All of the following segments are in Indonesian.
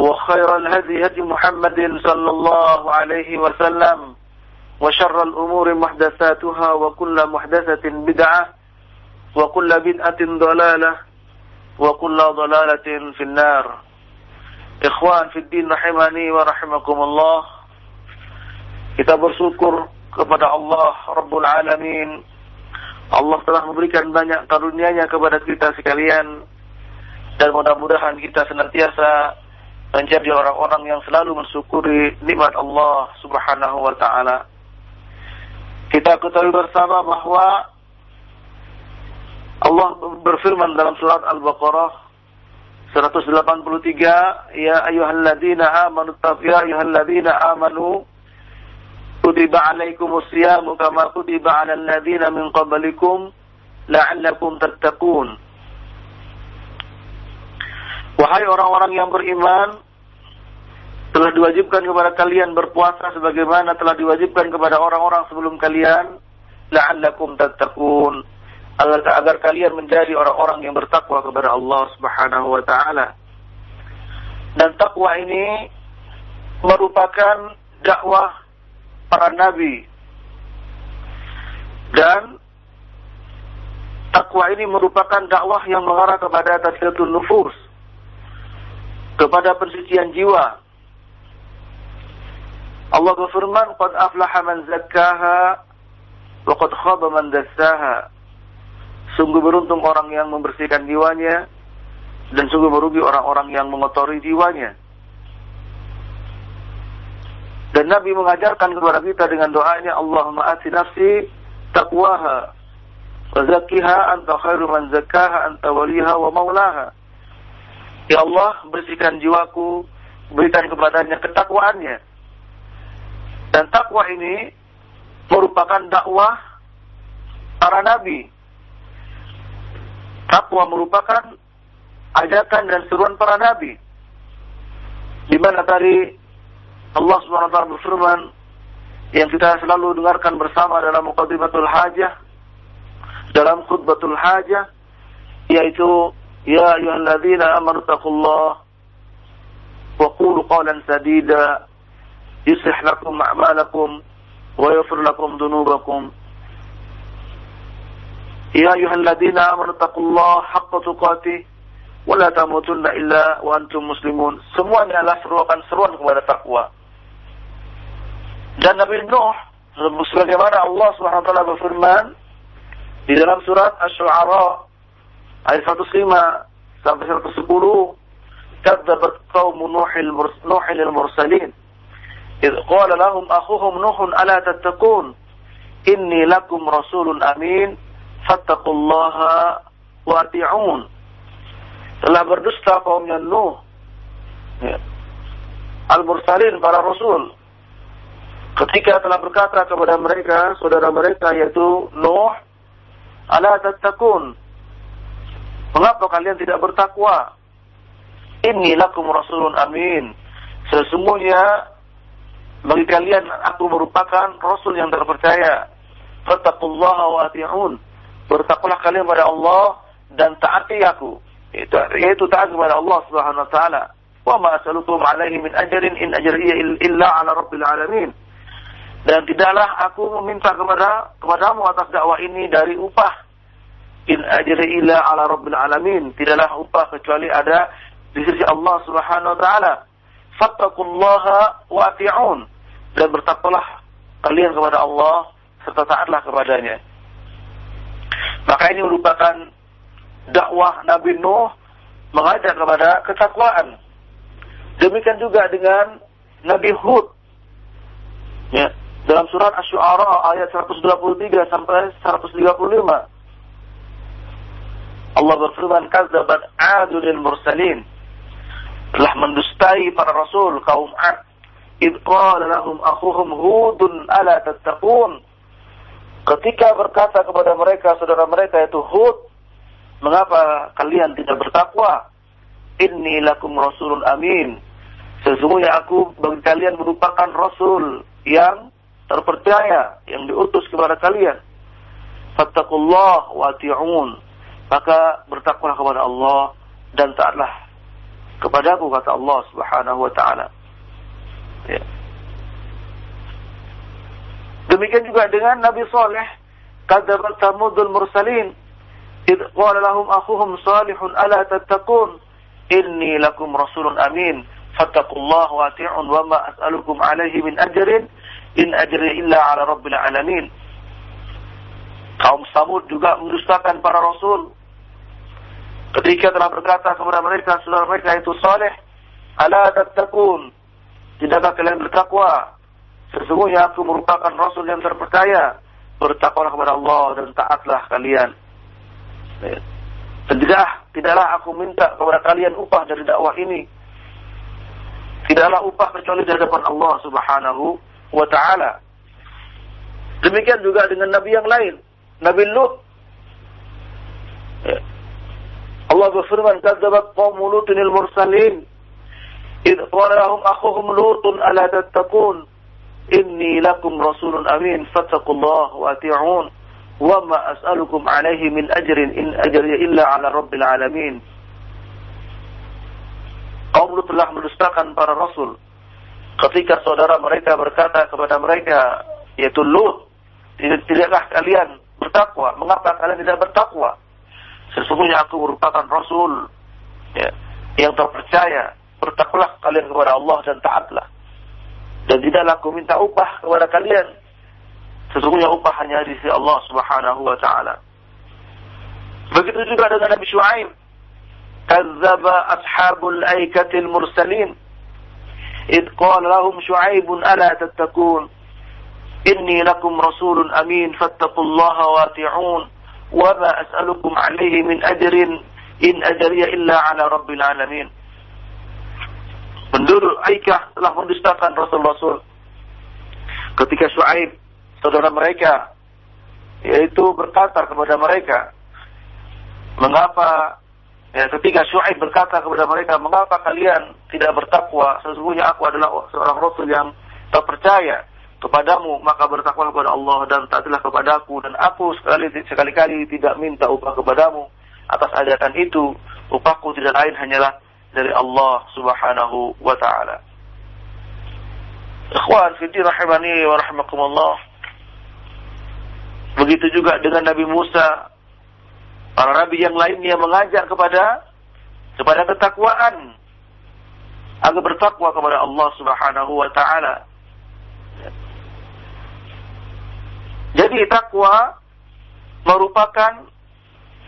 وخير الهدي هدي محمد صلى الله عليه وسلم وشر الأمور محدثاتها وكل محدثة بدعة وكل بدعة ضلالة وكل ضلالة في النار إخوان في الدين رحمني ورحمكم الله kita bersyukur kepada Allah Rabbul Alamin Allah telah memberikan banyak karunia-Nya kepada kita sekalian dan mudah-mudahan kita senantiasa menjadi orang-orang yang selalu mensyukuri nikmat Allah Subhanahu wa taala. Kita ketahui bersama bahwa Allah berfirman dalam surat Al-Baqarah 183, "Ya ayyuhalladzina amanu ya ayyuhalladzina amanu kutiba alaikumus siyamu kama kutiba alal ladzina min qablikum la'allakum tattaqun." Wahai orang-orang yang beriman, telah diwajibkan kepada kalian berpuasa sebagaimana telah diwajibkan kepada orang-orang sebelum kalian, la'allakum tattaqun. Agar, agar kalian menjadi orang-orang yang bertakwa kepada Allah Subhanahu wa taala. Dan takwa ini merupakan dakwah para nabi. Dan takwa ini merupakan dakwah yang mengarah kepada tazkiyatun nufus kepada pensucian jiwa. Allah berfirman, "Qad aflaha man zakkaha wa qad khaba man dassaha." Sungguh beruntung orang yang membersihkan jiwanya dan sungguh merugi orang-orang yang mengotori jiwanya. Dan Nabi mengajarkan kepada kita dengan doanya, Allahumma ati nafsi taqwaha wa zakkiha anta khairu man zakkaha anta waliha wa maulaha. Ya Allah, bersihkan jiwaku, berikan kepadanya ketakwaannya. Dan takwa ini merupakan dakwah para nabi. Takwa merupakan ajakan dan seruan para nabi. Di mana tadi Allah Subhanahu wa taala berfirman yang kita selalu dengarkan bersama dalam mukadimatul hajah dalam khutbatul hajah yaitu ya ayyuhalladzina amanu taqullah wa qulu qawlan sadida يصلح لكم أعمالكم ويغفر لكم ذنوبكم. يا أيها الذين آمنوا اتقوا الله حق تقاته ولا تموتن إلا وأنتم مسلمون. سموانيا لا سروقان سروان كبار تقوى. Dan Nabi Nuh sebagaimana Allah Subhanahu wa taala berfirman di dalam surat Asy-Syu'ara ayat 105 sampai كذبت قوم نوح Nuhil mursalin. إذ قال لهم أخوهم نوح ألا تتقون إني لكم رسول أمين فاتقوا الله وأطيعون telah berdusta kaumnya Nuh ya. Al-Mursalin para Rasul ketika telah berkata kepada mereka saudara mereka yaitu Nuh ala tattaqun Mengapa kalian tidak bertakwa? Inni lakum rasulun amin. Sesungguhnya bagi kalian aku merupakan rasul yang terpercaya. Fattaqullaha wa ati'un. Bertakwalah kalian kepada Allah dan taati aku. Itu yaitu taat kepada Allah Subhanahu wa taala. Wa ma as'alukum alaihi min ajrin in ajriya illa ala rabbil alamin. Dan tidaklah aku meminta kepada kepadamu atas dakwah ini dari upah. In ajri illa ala rabbil alamin. Tidaklah upah kecuali ada di sisi Allah Subhanahu wa taala. Fattaqullaha wa ati'un. Dan bertakwalah kalian kepada Allah serta taatlah kepadanya. Maka ini merupakan dakwah Nabi Nuh mengajak kepada ketakwaan. Demikian juga dengan Nabi Hud. Ya, dalam surat Asy-Syu'ara ayat 123 sampai 135. Allah berfirman, "Kadzabat 'adun mursalin." Telah mendustai para rasul kaum 'Ad. Id qala lahum akhuhum Hudun ala tattaqun. Ketika berkata kepada mereka saudara mereka yaitu Hud, "Mengapa kalian tidak bertakwa? Inni lakum rasulun amin." Sesungguhnya aku bagi kalian merupakan rasul yang terpercaya yang diutus kepada kalian. Fattakullah wa ati'un. Maka bertakwalah kepada Allah dan taatlah kepadaku kata Allah Subhanahu wa taala. Ya. Demikian juga dengan Nabi Saleh, kadzabat Samudul mursalin id qala lahum akhuhum salihun ala tattaqun inni lakum rasulun amin fattaqullaha wa ati'un wa ma as'alukum alaihi min ajrin in ajri illa ala rabbil alamin. Kaum Samud juga mendustakan para rasul. Ketika telah berkata kepada mereka, saudara mereka itu saleh, ala tattaqun. Tidakkah kalian bertakwa? Sesungguhnya aku merupakan rasul yang terpercaya. Bertakwalah kepada Allah dan taatlah kalian. Tidak, tidaklah aku minta kepada kalian upah dari dakwah ini. Tidaklah upah kecuali dari hadapan Allah Subhanahu wa taala. Demikian juga dengan nabi yang lain, Nabi Lut. Allah berfirman, "Kadzabat qaum Lutin al-mursalin." Idh qala lahum akhuhum Lutun ala tattaqun? Inni lakum rasulun amin. Fattaqullaha wa ati'un. Wa ma as'alukum alaihi min ajrin in ajriya illa ala rabbil alamin. Kaum Lut telah mendustakan para rasul ketika saudara mereka berkata kepada mereka yaitu Lut tidakkah kalian bertakwa. Mengapa kalian tidak bertakwa sesungguhnya aku merupakan rasul ya, yang terpercaya bertakwalah kalian kepada Allah dan taatlah dan tidaklah aku minta upah kepada kalian sesungguhnya upah hanya di sisi Allah Subhanahu wa taala begitu juga dengan Nabi Syuaib kazzaba ashabul aikatil mursalin إذ قال لهم شعيب ألا تتقون إني لكم رسول أمين فاتقوا الله واتعون وما أسألكم عليه من أجر إن أجري إلا على رب العالمين Penduduk Aikah telah mendustakan Rasul-Rasul. Ketika Shu'aib, saudara mereka, yaitu berkata kepada mereka, mengapa Ya, ketika Syuaib berkata kepada mereka, mengapa kalian tidak bertakwa? Sesungguhnya aku adalah seorang Rasul yang terpercaya kepadamu, maka bertakwa kepada Allah dan taatlah kepadaku. Dan aku sekali sekali-kali tidak minta upah kepadamu atas ajakan itu. Upahku tidak lain hanyalah dari Allah subhanahu wa ta'ala. Ikhwan, fiddin rahimani wa. Begitu juga dengan Nabi Musa Para nabi yang lainnya mengajak kepada kepada ketakwaan agar bertakwa kepada Allah Subhanahu wa taala. Jadi takwa merupakan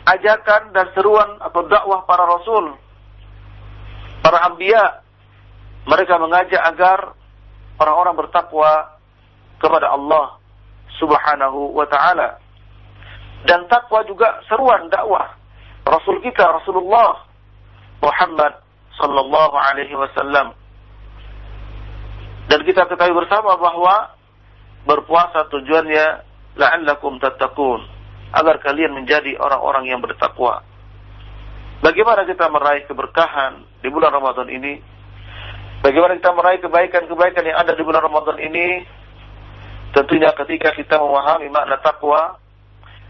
ajakan dan seruan atau dakwah para rasul, para anbiya. Mereka mengajak agar orang-orang bertakwa kepada Allah Subhanahu wa taala dan takwa juga seruan dakwah Rasul kita Rasulullah Muhammad sallallahu alaihi wasallam. Dan kita ketahui bersama bahwa berpuasa tujuannya la'allakum tattaqun agar kalian menjadi orang-orang yang bertakwa. Bagaimana kita meraih keberkahan di bulan Ramadan ini? Bagaimana kita meraih kebaikan-kebaikan yang ada di bulan Ramadan ini? Tentunya ketika kita memahami makna takwa,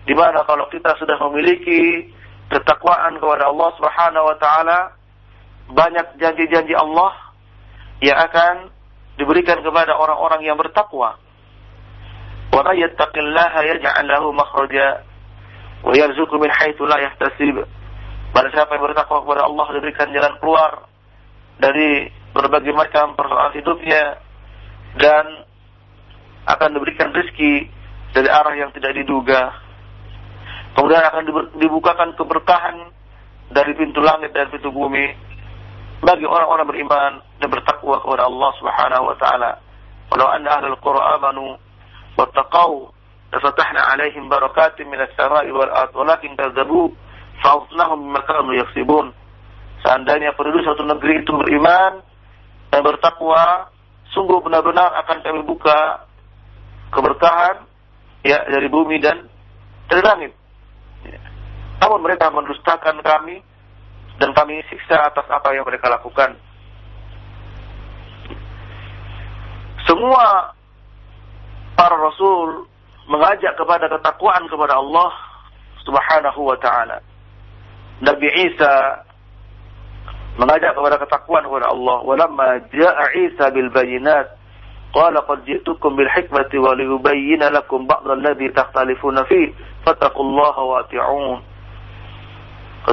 di mana kalau kita sudah memiliki ketakwaan kepada Allah Subhanahu wa taala, banyak janji-janji Allah yang akan diberikan kepada orang-orang yang bertakwa. May yattaqillaha yaj'al lahu makhraja wa yarzuqhu min haitsu la yahtasib. Barang siapa yang bertakwa kepada Allah diberikan jalan keluar dari berbagai macam persoalan hidupnya dan akan diberikan rezeki dari arah yang tidak diduga. Kemudian akan dibukakan keberkahan dari pintu langit dan pintu bumi bagi orang-orang beriman dan bertakwa kepada Allah Subhanahu wa taala. Walau anna ahlul qura amanu lafatahna alaihim barakatin minas sama'i wal ardh walakin kadzabu fa'utnahum bima kanu yaksibun. Seandainya penduduk suatu negeri itu beriman dan bertakwa, sungguh benar-benar akan kami buka keberkahan ya dari bumi dan dari langit. Ya. Namun mereka mendustakan kami dan kami siksa atas apa yang mereka lakukan. Semua para rasul mengajak kepada ketakwaan kepada Allah Subhanahu wa taala. Nabi Isa mengajak kepada ketakwaan kepada Allah. Walamma jaa Isa bil bayinat qala qad ji'tukum bil hikmati wa liyubayyana lakum ba'd alladhi takhtalifuna fi fattaqullaha wa ati'un.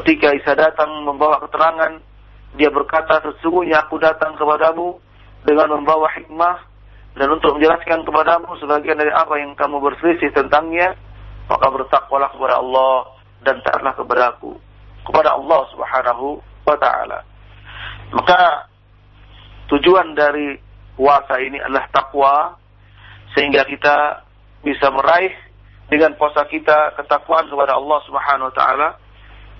Ketika Isa datang membawa keterangan, dia berkata, sesungguhnya aku datang kepadamu dengan membawa hikmah dan untuk menjelaskan kepadamu sebagian dari apa yang kamu berselisih tentangnya, maka bertakwalah kepada Allah dan taatlah kepada aku, kepada Allah Subhanahu wa taala. Maka tujuan dari puasa ini adalah takwa sehingga kita bisa meraih dengan puasa kita ketakwaan kepada Allah Subhanahu wa taala.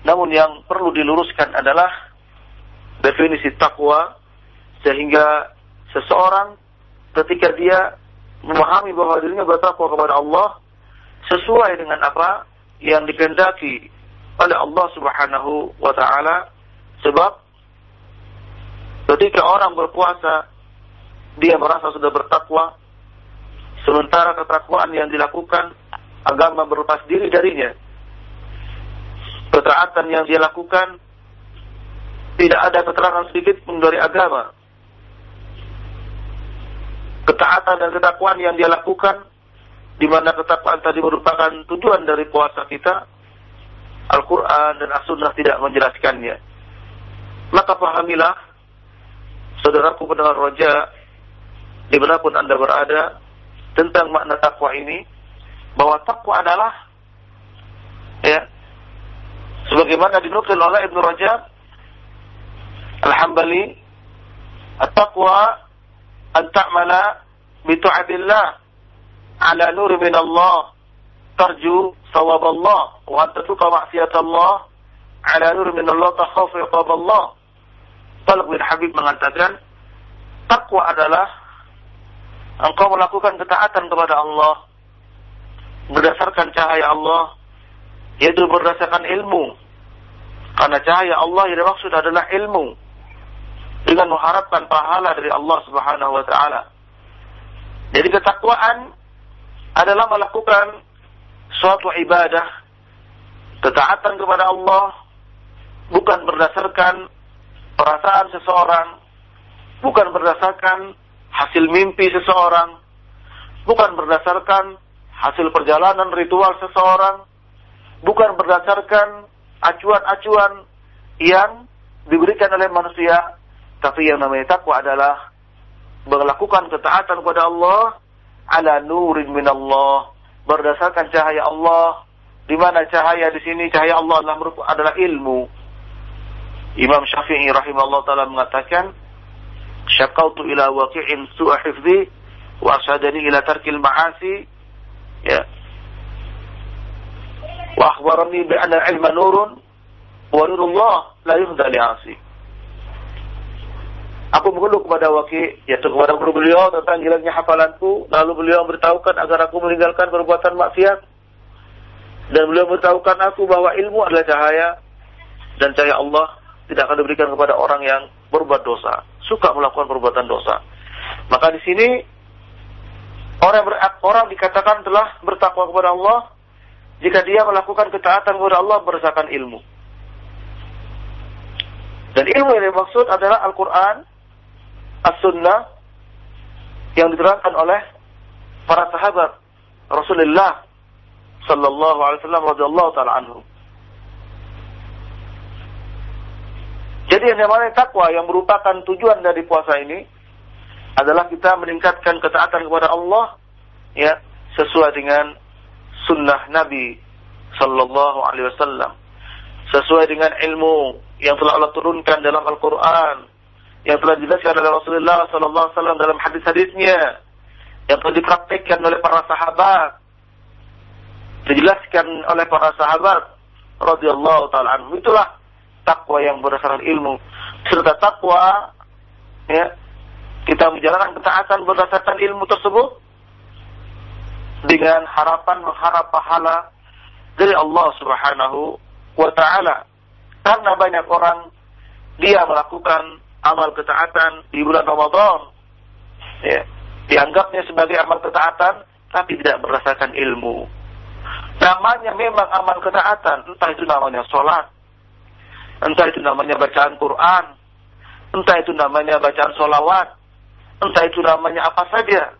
Namun yang perlu diluruskan adalah definisi takwa sehingga seseorang ketika dia memahami bahwa dirinya bertakwa kepada Allah sesuai dengan apa yang dikehendaki oleh Allah Subhanahu wa taala sebab Ketika orang berpuasa, dia merasa sudah bertakwa, sementara ketakwaan yang dilakukan, agama berlepas diri darinya. Ketaatan yang dia lakukan, tidak ada keterangan sedikit pun dari agama. Ketaatan dan ketakwaan yang dia lakukan, di mana ketakwaan tadi merupakan tujuan dari puasa kita, Al-Quran dan As-Sunnah tidak menjelaskannya. Maka pahamilah saudaraku pendengar roja, di mana pun anda berada, tentang makna takwa ini, bahwa takwa adalah, ya, sebagaimana dinukil oleh Ibnu Rajab, Al-Hambali, At-taqwa an ta'mala bi ta'atillah ala nur min Allah tarju sawab Allah wa an ma'siyat Allah ala nur min Allah takhafu iqab Allah Talib bin Habib mengatakan, takwa adalah engkau melakukan ketaatan kepada Allah. Berdasarkan cahaya Allah, yaitu berdasarkan ilmu. Karena cahaya Allah yang dimaksud adalah ilmu dengan mengharapkan pahala dari Allah Subhanahu wa taala. Jadi ketakwaan adalah melakukan suatu ibadah ketaatan kepada Allah bukan berdasarkan perasaan seseorang bukan berdasarkan hasil mimpi seseorang, bukan berdasarkan hasil perjalanan ritual seseorang, bukan berdasarkan acuan-acuan yang diberikan oleh manusia, tapi yang namanya takwa adalah melakukan ketaatan kepada Allah ala nurin min Allah berdasarkan cahaya Allah. Di mana cahaya di sini? Cahaya Allah adalah adalah ilmu. Imam Syafi'i rahimahullah taala mengatakan syaqautu ila waqi'in su'a hifzi wa asadani ila tarkil ma'asi. Ya. Wa akhbarani bi anna ilma nurun wa nurullah la yuhda li'asi Aku mengeluh kepada Waki, yaitu kepada guru beliau tentang hilangnya hafalanku. Lalu beliau memberitahukan agar aku meninggalkan perbuatan maksiat. Dan beliau memberitahukan aku bahwa ilmu adalah cahaya. Dan cahaya Allah tidak akan diberikan kepada orang yang berbuat dosa, suka melakukan perbuatan dosa. Maka di sini orang orang dikatakan telah bertakwa kepada Allah jika dia melakukan ketaatan kepada Allah berdasarkan ilmu. Dan ilmu yang dimaksud adalah Al-Quran, As-Sunnah, yang diterangkan oleh para sahabat Rasulullah Sallallahu Alaihi Wasallam radhiyallahu taala anhu. Jadi yang namanya takwa yang merupakan tujuan dari puasa ini adalah kita meningkatkan ketaatan kepada Allah ya sesuai dengan sunnah Nabi sallallahu alaihi wasallam sesuai dengan ilmu yang telah Allah turunkan dalam Al-Qur'an yang telah dijelaskan oleh Rasulullah wasallam dalam hadis-hadisnya yang telah dipraktikkan oleh para sahabat dijelaskan oleh para sahabat radhiyallahu taala itulah takwa yang berdasarkan ilmu. Serta takwa ya, kita menjalankan ketaatan berdasarkan ilmu tersebut dengan harapan mengharap pahala dari Allah Subhanahu wa taala. Karena banyak orang dia melakukan amal ketaatan di bulan Ramadan. Ya, dianggapnya sebagai amal ketaatan tapi tidak berdasarkan ilmu. Namanya memang amal ketaatan, entah itu namanya sholat, Entah itu namanya bacaan Quran, entah itu namanya bacaan solawat, entah itu namanya apa saja.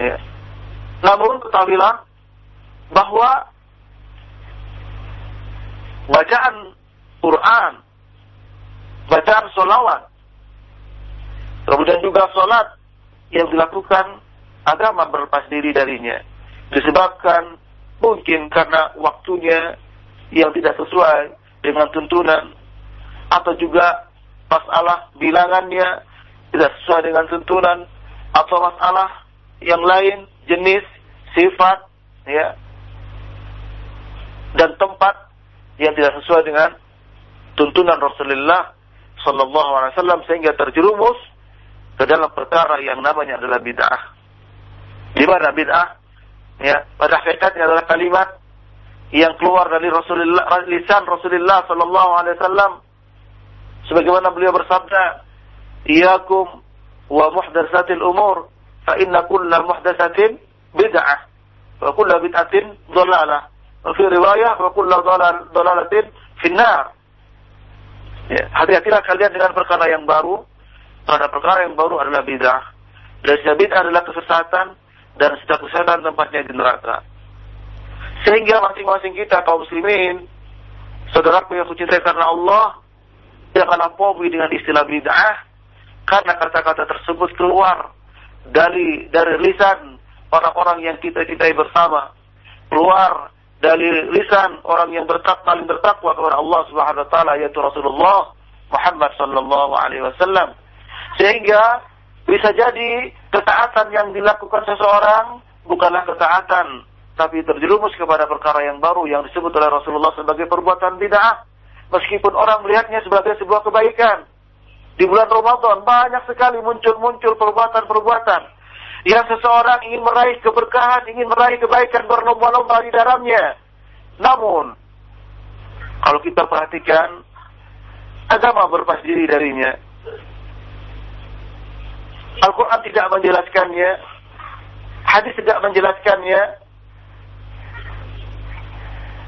Ya. Namun ketahuilah bahwa bacaan Quran, bacaan solawat, kemudian juga solat yang dilakukan agama berlepas diri darinya. Disebabkan mungkin karena waktunya yang tidak sesuai dengan tuntunan. Atau juga masalah bilangannya tidak sesuai dengan tuntunan. Atau masalah yang lain jenis sifat ya. Dan tempat yang tidak sesuai dengan tuntunan Rasulullah Sallallahu Alaihi Wasallam sehingga terjerumus ke dalam perkara yang namanya adalah bid'ah. Di mana bid'ah? Ya, pada hakikatnya adalah kalimat yang keluar dari Rasulullah lisan Rasulullah sallallahu alaihi wasallam sebagaimana beliau bersabda iyakum wa muhdatsatil umur fa inna kulla muhdatsatin bid'ah wa kulla bid'atin dhalalah fi riwayah wa kulla dhalal dhalalatin finnar ya, hati-hatilah kalian dengan perkara yang baru. Karena perkara yang baru adalah bid'ah. Dan bid'ah adalah kesesatan dan setiap kesesatan tempatnya di neraka. Sehingga masing-masing kita kaum muslimin, saudaraku yang kucintai karena Allah, janganlah fobi dengan istilah bid'ah, karena kata-kata tersebut keluar dari dari lisan orang-orang yang kita cintai bersama, keluar dari lisan orang yang bertak, paling bertakwa kepada Allah Subhanahu wa taala yaitu Rasulullah Muhammad sallallahu alaihi wasallam. Sehingga bisa jadi ketaatan yang dilakukan seseorang bukanlah ketaatan tapi terjerumus kepada perkara yang baru yang disebut oleh Rasulullah sebagai perbuatan bid'ah. Meskipun orang melihatnya sebagai sebuah kebaikan. Di bulan Ramadan banyak sekali muncul-muncul perbuatan-perbuatan yang seseorang ingin meraih keberkahan, ingin meraih kebaikan berlomba-lomba di dalamnya. Namun, kalau kita perhatikan, agama berpas diri darinya. Al-Quran tidak menjelaskannya, hadis tidak menjelaskannya,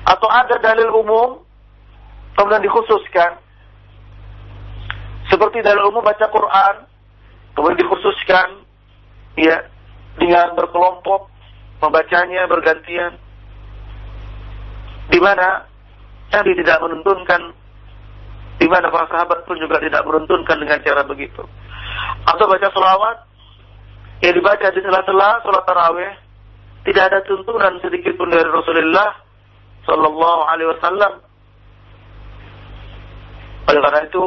atau ada dalil umum kemudian dikhususkan seperti dalil umum baca Quran kemudian dikhususkan ya dengan berkelompok membacanya bergantian di mana Nabi tidak menuntunkan di mana para sahabat pun juga tidak menuntunkan dengan cara begitu atau baca selawat yang dibaca di sela-sela sholat tarawih tidak ada tuntunan sedikit pun dari Rasulullah Sallallahu Alaihi Wasallam. Oleh karena itu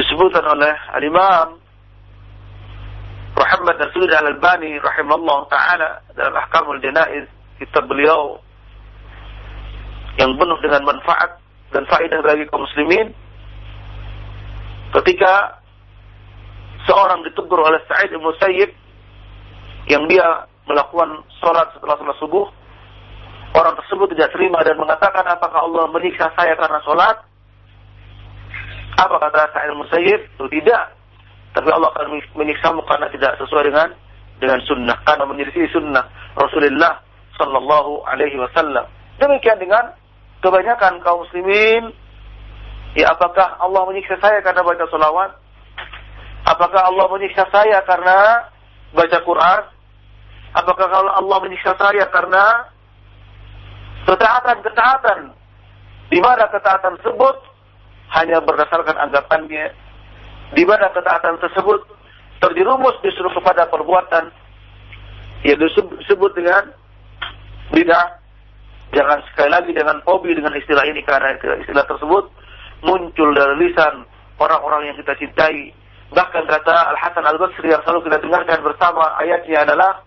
disebutkan oleh Al Imam Muhammad Nasir Al Albani rahimahullah taala dalam Ahkamul Janaiz kitab beliau yang penuh dengan manfaat dan faedah bagi kaum muslimin ketika seorang ditegur oleh Sa'id bin Musayyib yang dia melakukan sholat setelah sholat subuh orang tersebut tidak terima dan mengatakan apakah Allah menyiksa saya karena sholat Apa kata Sa'id Musayyib? Itu tidak. Tapi Allah akan menyiksamu karena tidak sesuai dengan dengan sunnah. Karena menyelisih sunnah Rasulullah Sallallahu Alaihi Wasallam. Demikian dengan kebanyakan kaum muslimin. Ya apakah Allah menyiksa saya karena baca salawat? Apakah Allah menyiksa saya karena baca Quran? Apakah Allah menyiksa saya karena ketaatan-ketaatan? Di mana ketaatan tersebut hanya berdasarkan anggapannya di mana ketaatan tersebut terjerumus disuruh kepada perbuatan yang disebut dengan bid'ah. Jangan sekali lagi dengan hobi dengan istilah ini karena istilah tersebut muncul dari lisan orang-orang yang kita cintai. Bahkan kata Al Hasan Al Basri yang selalu kita dengarkan bersama ayatnya adalah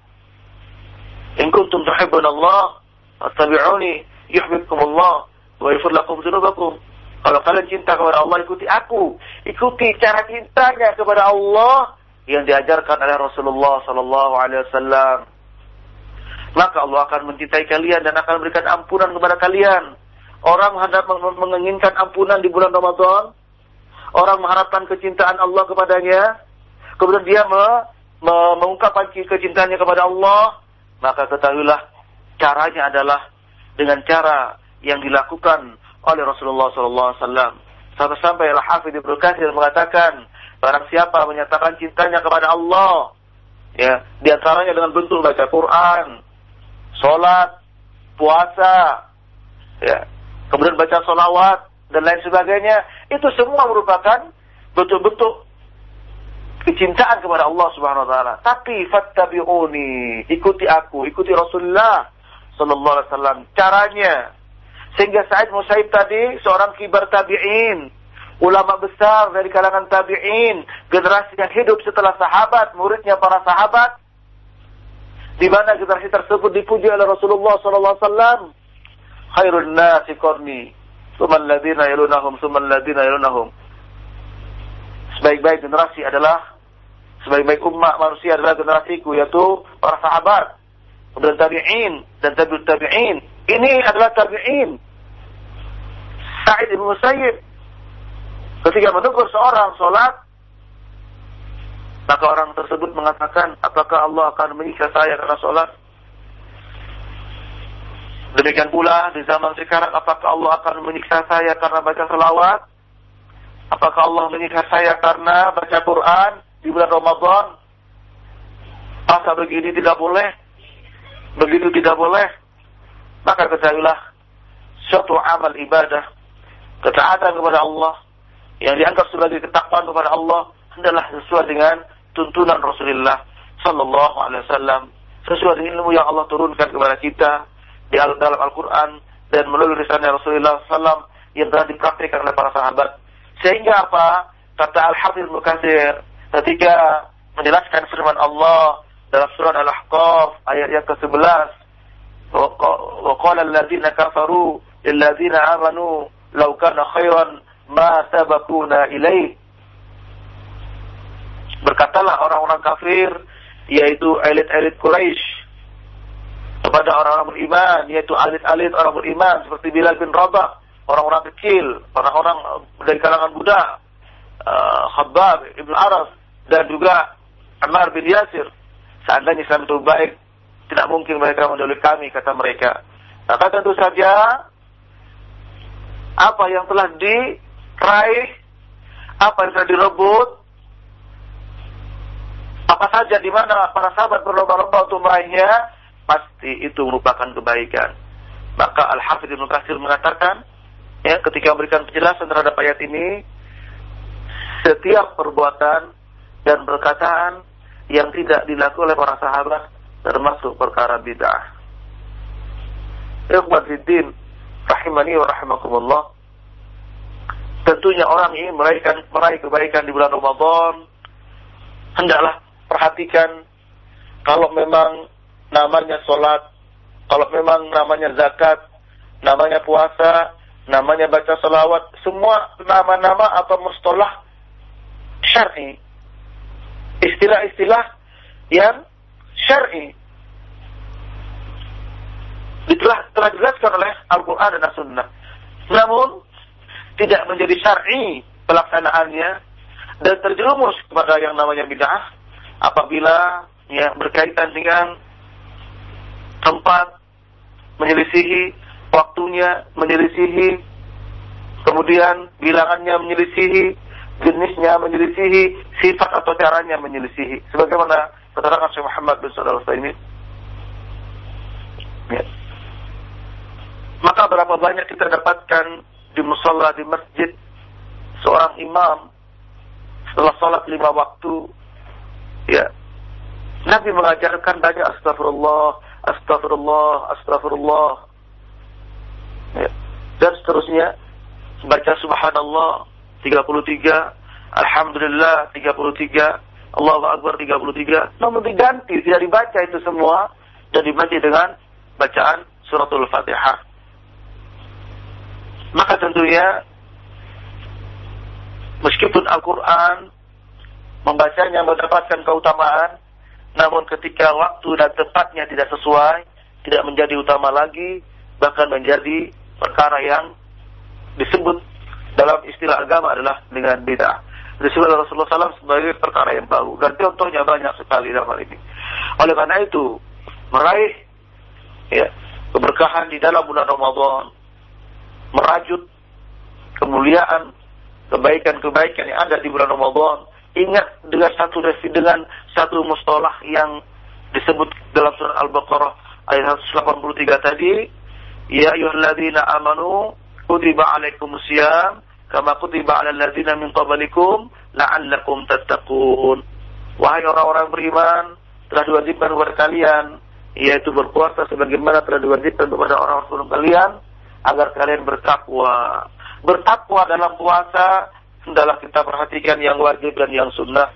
In kuntum tuhibbun Allah fattabi'uni yuhibbukum Allah wa yaghfir lakum kalau kalian cinta kepada Allah, ikuti aku. Ikuti cara cintanya kepada Allah yang diajarkan oleh Rasulullah Sallallahu Alaihi Wasallam. Maka Allah akan mencintai kalian dan akan memberikan ampunan kepada kalian. Orang hendak menginginkan ampunan di bulan Ramadan. Orang mengharapkan kecintaan Allah kepadanya. Kemudian dia me, me, mengungkapkan kecintaannya kepada Allah. Maka ketahuilah caranya adalah dengan cara yang dilakukan oleh Rasulullah SAW. Sampai-sampai Al-Hafidh Ibnu Katsir mengatakan, barang siapa menyatakan cintanya kepada Allah, ya, di antaranya dengan bentuk baca Quran, sholat, puasa, ya, kemudian baca solawat dan lain sebagainya, itu semua merupakan bentuk-bentuk kecintaan kepada Allah Subhanahu wa taala. Tapi fattabi'uni, ikuti aku, ikuti Rasulullah sallallahu alaihi wasallam. Caranya sehingga Sa'id Musaib tadi seorang kibar tabi'in, ulama besar dari kalangan tabi'in, generasi yang hidup setelah sahabat, muridnya para sahabat, di mana generasi tersebut dipuji oleh Rasulullah sallallahu alaihi wasallam. Khairun nasi qarni, tsumma alladziina yalunahum, yalunahum. Sebaik-baik generasi adalah sebaik-baik umat manusia adalah generasiku yaitu para sahabat, kemudian tabi'in dan tabi'ut tabi'in ini adalah tabi'in. Sa'id bin Musayyib. Ketika menegur seorang sholat, maka orang tersebut mengatakan, apakah Allah akan menyiksa saya karena sholat? Demikian pula di zaman sekarang, apakah Allah akan menyiksa saya karena baca selawat? Apakah Allah menyiksa saya karena baca Quran di bulan Ramadan? Masa begini tidak boleh? Begitu tidak boleh? Maka ketahuilah suatu amal ibadah ketaatan kepada Allah yang dianggap sebagai ketakwaan kepada Allah adalah sesuai dengan tuntunan Rasulullah Sallallahu Alaihi Wasallam. Sesuai dengan ilmu yang Allah turunkan kepada kita di dalam Al-Quran dan melalui risalah Rasulullah Sallam yang telah dipraktikkan oleh para sahabat. Sehingga apa? Kata Al-Hafidh Mukathir ketika menjelaskan firman Allah dalam surah Al-Ahqaf ayat yang ke-11 وقال الذين كفروا للذين آمنوا لو كان خيرا ما سبقونا إليه Berkatalah orang-orang kafir, yaitu elit-elit Quraisy kepada orang-orang beriman, yaitu elit-elit orang beriman seperti Bilal bin Rabah, orang-orang kecil, orang-orang dari kalangan budak, uh, Khabbab ibn Araf, dan juga Ammar bin Yasir. Seandainya Islam itu baik, tidak mungkin mereka mendahului kami, kata mereka. Maka tentu saja, apa yang telah diraih, apa yang telah direbut, apa saja di mana para sahabat berlomba-lomba untuk meraihnya, pasti itu merupakan kebaikan. Maka Al-Hafidh Ibn Qasir mengatakan, ya, ketika memberikan penjelasan terhadap ayat ini, setiap perbuatan dan perkataan yang tidak dilakukan oleh para sahabat termasuk perkara bid'ah. Ikhwan fiddin, rahimani wa rahimakumullah. Tentunya orang ini meraihkan, meraih kebaikan di bulan Ramadan, hendaklah perhatikan kalau memang namanya sholat, kalau memang namanya zakat, namanya puasa, namanya baca salawat, semua nama-nama atau mustalah syar'i. Istilah-istilah yang syar'i. Itulah telah dijelaskan oleh Al-Quran dan As-Sunnah. Namun, tidak menjadi syar'i pelaksanaannya dan terjerumus kepada yang namanya bid'ah apabila ya berkaitan dengan tempat menyelisihi waktunya menyelisihi kemudian bilangannya menyelisihi jenisnya menyelisihi sifat atau caranya menyelisihi sebagaimana keterangan Syekh Muhammad bin Shalih Al ya. maka berapa banyak kita dapatkan di musola di masjid seorang imam setelah sholat lima waktu ya Nabi mengajarkan banyak astagfirullah astagfirullah astagfirullah ya. dan seterusnya baca subhanallah 33 alhamdulillah 33 Allahu akbar 33 namun diganti tidak dibaca itu semua. Dan dibaca dengan bacaan suratul Fatihah. Maka tentunya Meskipun Al-Quran membacanya mendapatkan keutamaan, namun ketika waktu dan tempatnya tidak sesuai, tidak menjadi utama lagi, bahkan menjadi perkara yang disebut dalam istilah agama adalah dengan bid'ah. Disebut Rasulullah SAW sebagai perkara yang baru. Dan contohnya banyak sekali dalam hal ini. Oleh karena itu, meraih ya, keberkahan di dalam bulan Ramadan, merajut kemuliaan kebaikan-kebaikan yang ada di bulan Ramadan. Ingat dengan satu dengan satu mustalah yang disebut dalam surah Al-Baqarah ayat 183 tadi, ya ayyuhalladzina amanu kutiba alaikumusiyam kama kutiba alal ladzina min qablikum la'allakum tattaqun. Wahai orang-orang beriman, telah diwajibkan kepada kalian yaitu berpuasa sebagaimana telah diwajibkan kepada orang-orang sebelum kalian agar kalian bertakwa bertakwa dalam puasa hendaklah kita perhatikan yang wajib dan yang sunnah.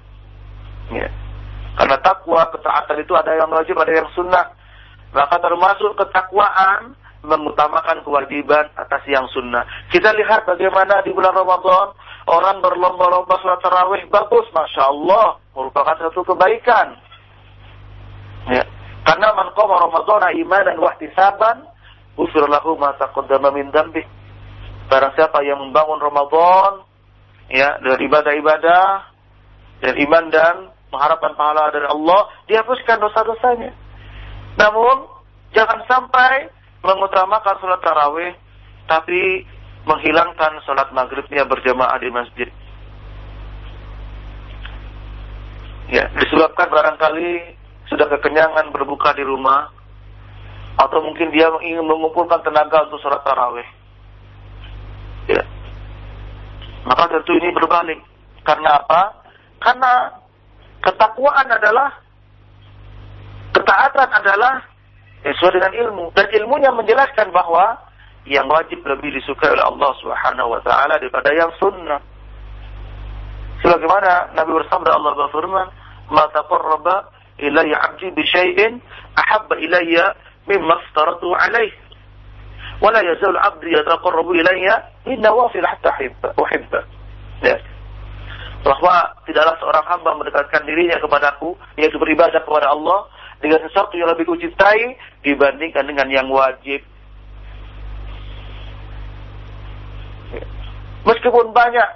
Ya. Karena takwa ketaatan itu ada yang wajib, ada yang sunnah. Maka termasuk ketakwaan mengutamakan kewajiban atas yang sunnah. Kita lihat bagaimana di bulan Ramadan orang berlomba-lomba sholat tarawih bagus, masya Allah, merupakan satu kebaikan. Ya. Karena man qama Ramadan imanan wa ihtisaban, ufir lahu ma taqaddama min dhanbihi Barang siapa yang membangun Ramadan ya dengan ibadah-ibadah dan iman dan mengharapkan pahala dari Allah, dihapuskan dosa-dosanya. Namun jangan sampai mengutamakan sholat tarawih tapi menghilangkan sholat maghribnya berjamaah di masjid. Ya, disebabkan barangkali sudah kekenyangan berbuka di rumah atau mungkin dia ingin mengumpulkan tenaga untuk sholat tarawih. Ya. Maka tentu ini berbalik. Karena apa? Karena ketakwaan adalah ketaatan adalah Eh, sesuai dengan ilmu dan ilmunya menjelaskan bahwa yang wajib lebih disukai oleh Allah Subhanahu wa taala daripada yang sunnah. Sebagaimana Nabi bersabda Allah berfirman, "Ma taqarraba ilayya 'abdi bi syai'in ahabba ilayya mimma aftaratu 'alayh." Wa la yazal 'abdi yataqarrabu ilayya min nawafil hatta uhibba. Ya. Bahwa tidaklah seorang hamba mendekatkan dirinya kepadaku yaitu beribadah kepada Allah dengan sesuatu yang lebih kucintai dibandingkan dengan yang wajib meskipun banyak